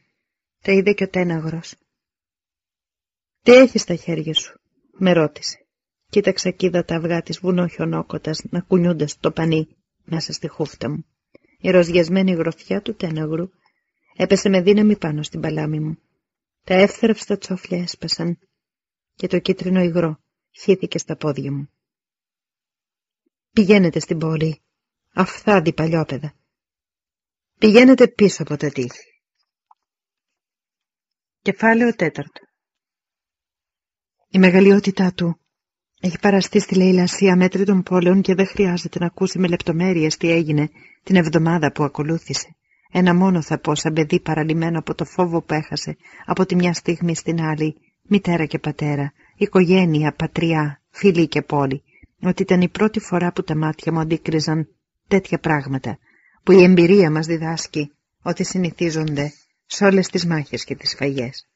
Τα είδε και ο τέναγρος. «Τι έχεις στα χέρια σου» με ρώτησε. Κοίταξα κι είδα τα αυγά της βουνόχιονόκοτας να κουνιούνται στο πανί μέσα στη χούφτα μου. Η ροζιασμένη γροθιά του τέναγρου έπεσε με δύναμη πάνω στην παλάμη μου. Τα εύθραυστα τσόφλια έσπασαν και το κίτρινο υγρό χύθηκε στα πόδια μου. Πηγαίνετε στην πόλη, αφθάδι παλιόπαιδα. Πηγαίνετε πίσω από τα τείχη. Κεφάλαιο τέταρτο. Η μεγαλειότητά του έχει παραστεί στη λαιλασία μέτρητων πόλεων και δεν χρειάζεται να ακούσει με λεπτομέρειες τι έγινε την εβδομάδα που ακολούθησε. Ένα μόνο θα πω σαν παιδί παραλυμένο από το φόβο που έχασε από τη μια στιγμή στην άλλη, μητέρα και πατέρα, οικογένεια, πατριά, φίλοι και πόλη, ότι ήταν η πρώτη φορά που τα μάτια μου αντίκριζαν τέτοια πράγματα, που η εμπειρία μας διδάσκει ότι συνηθίζονται σε όλες τις μάχες και τις φαγές.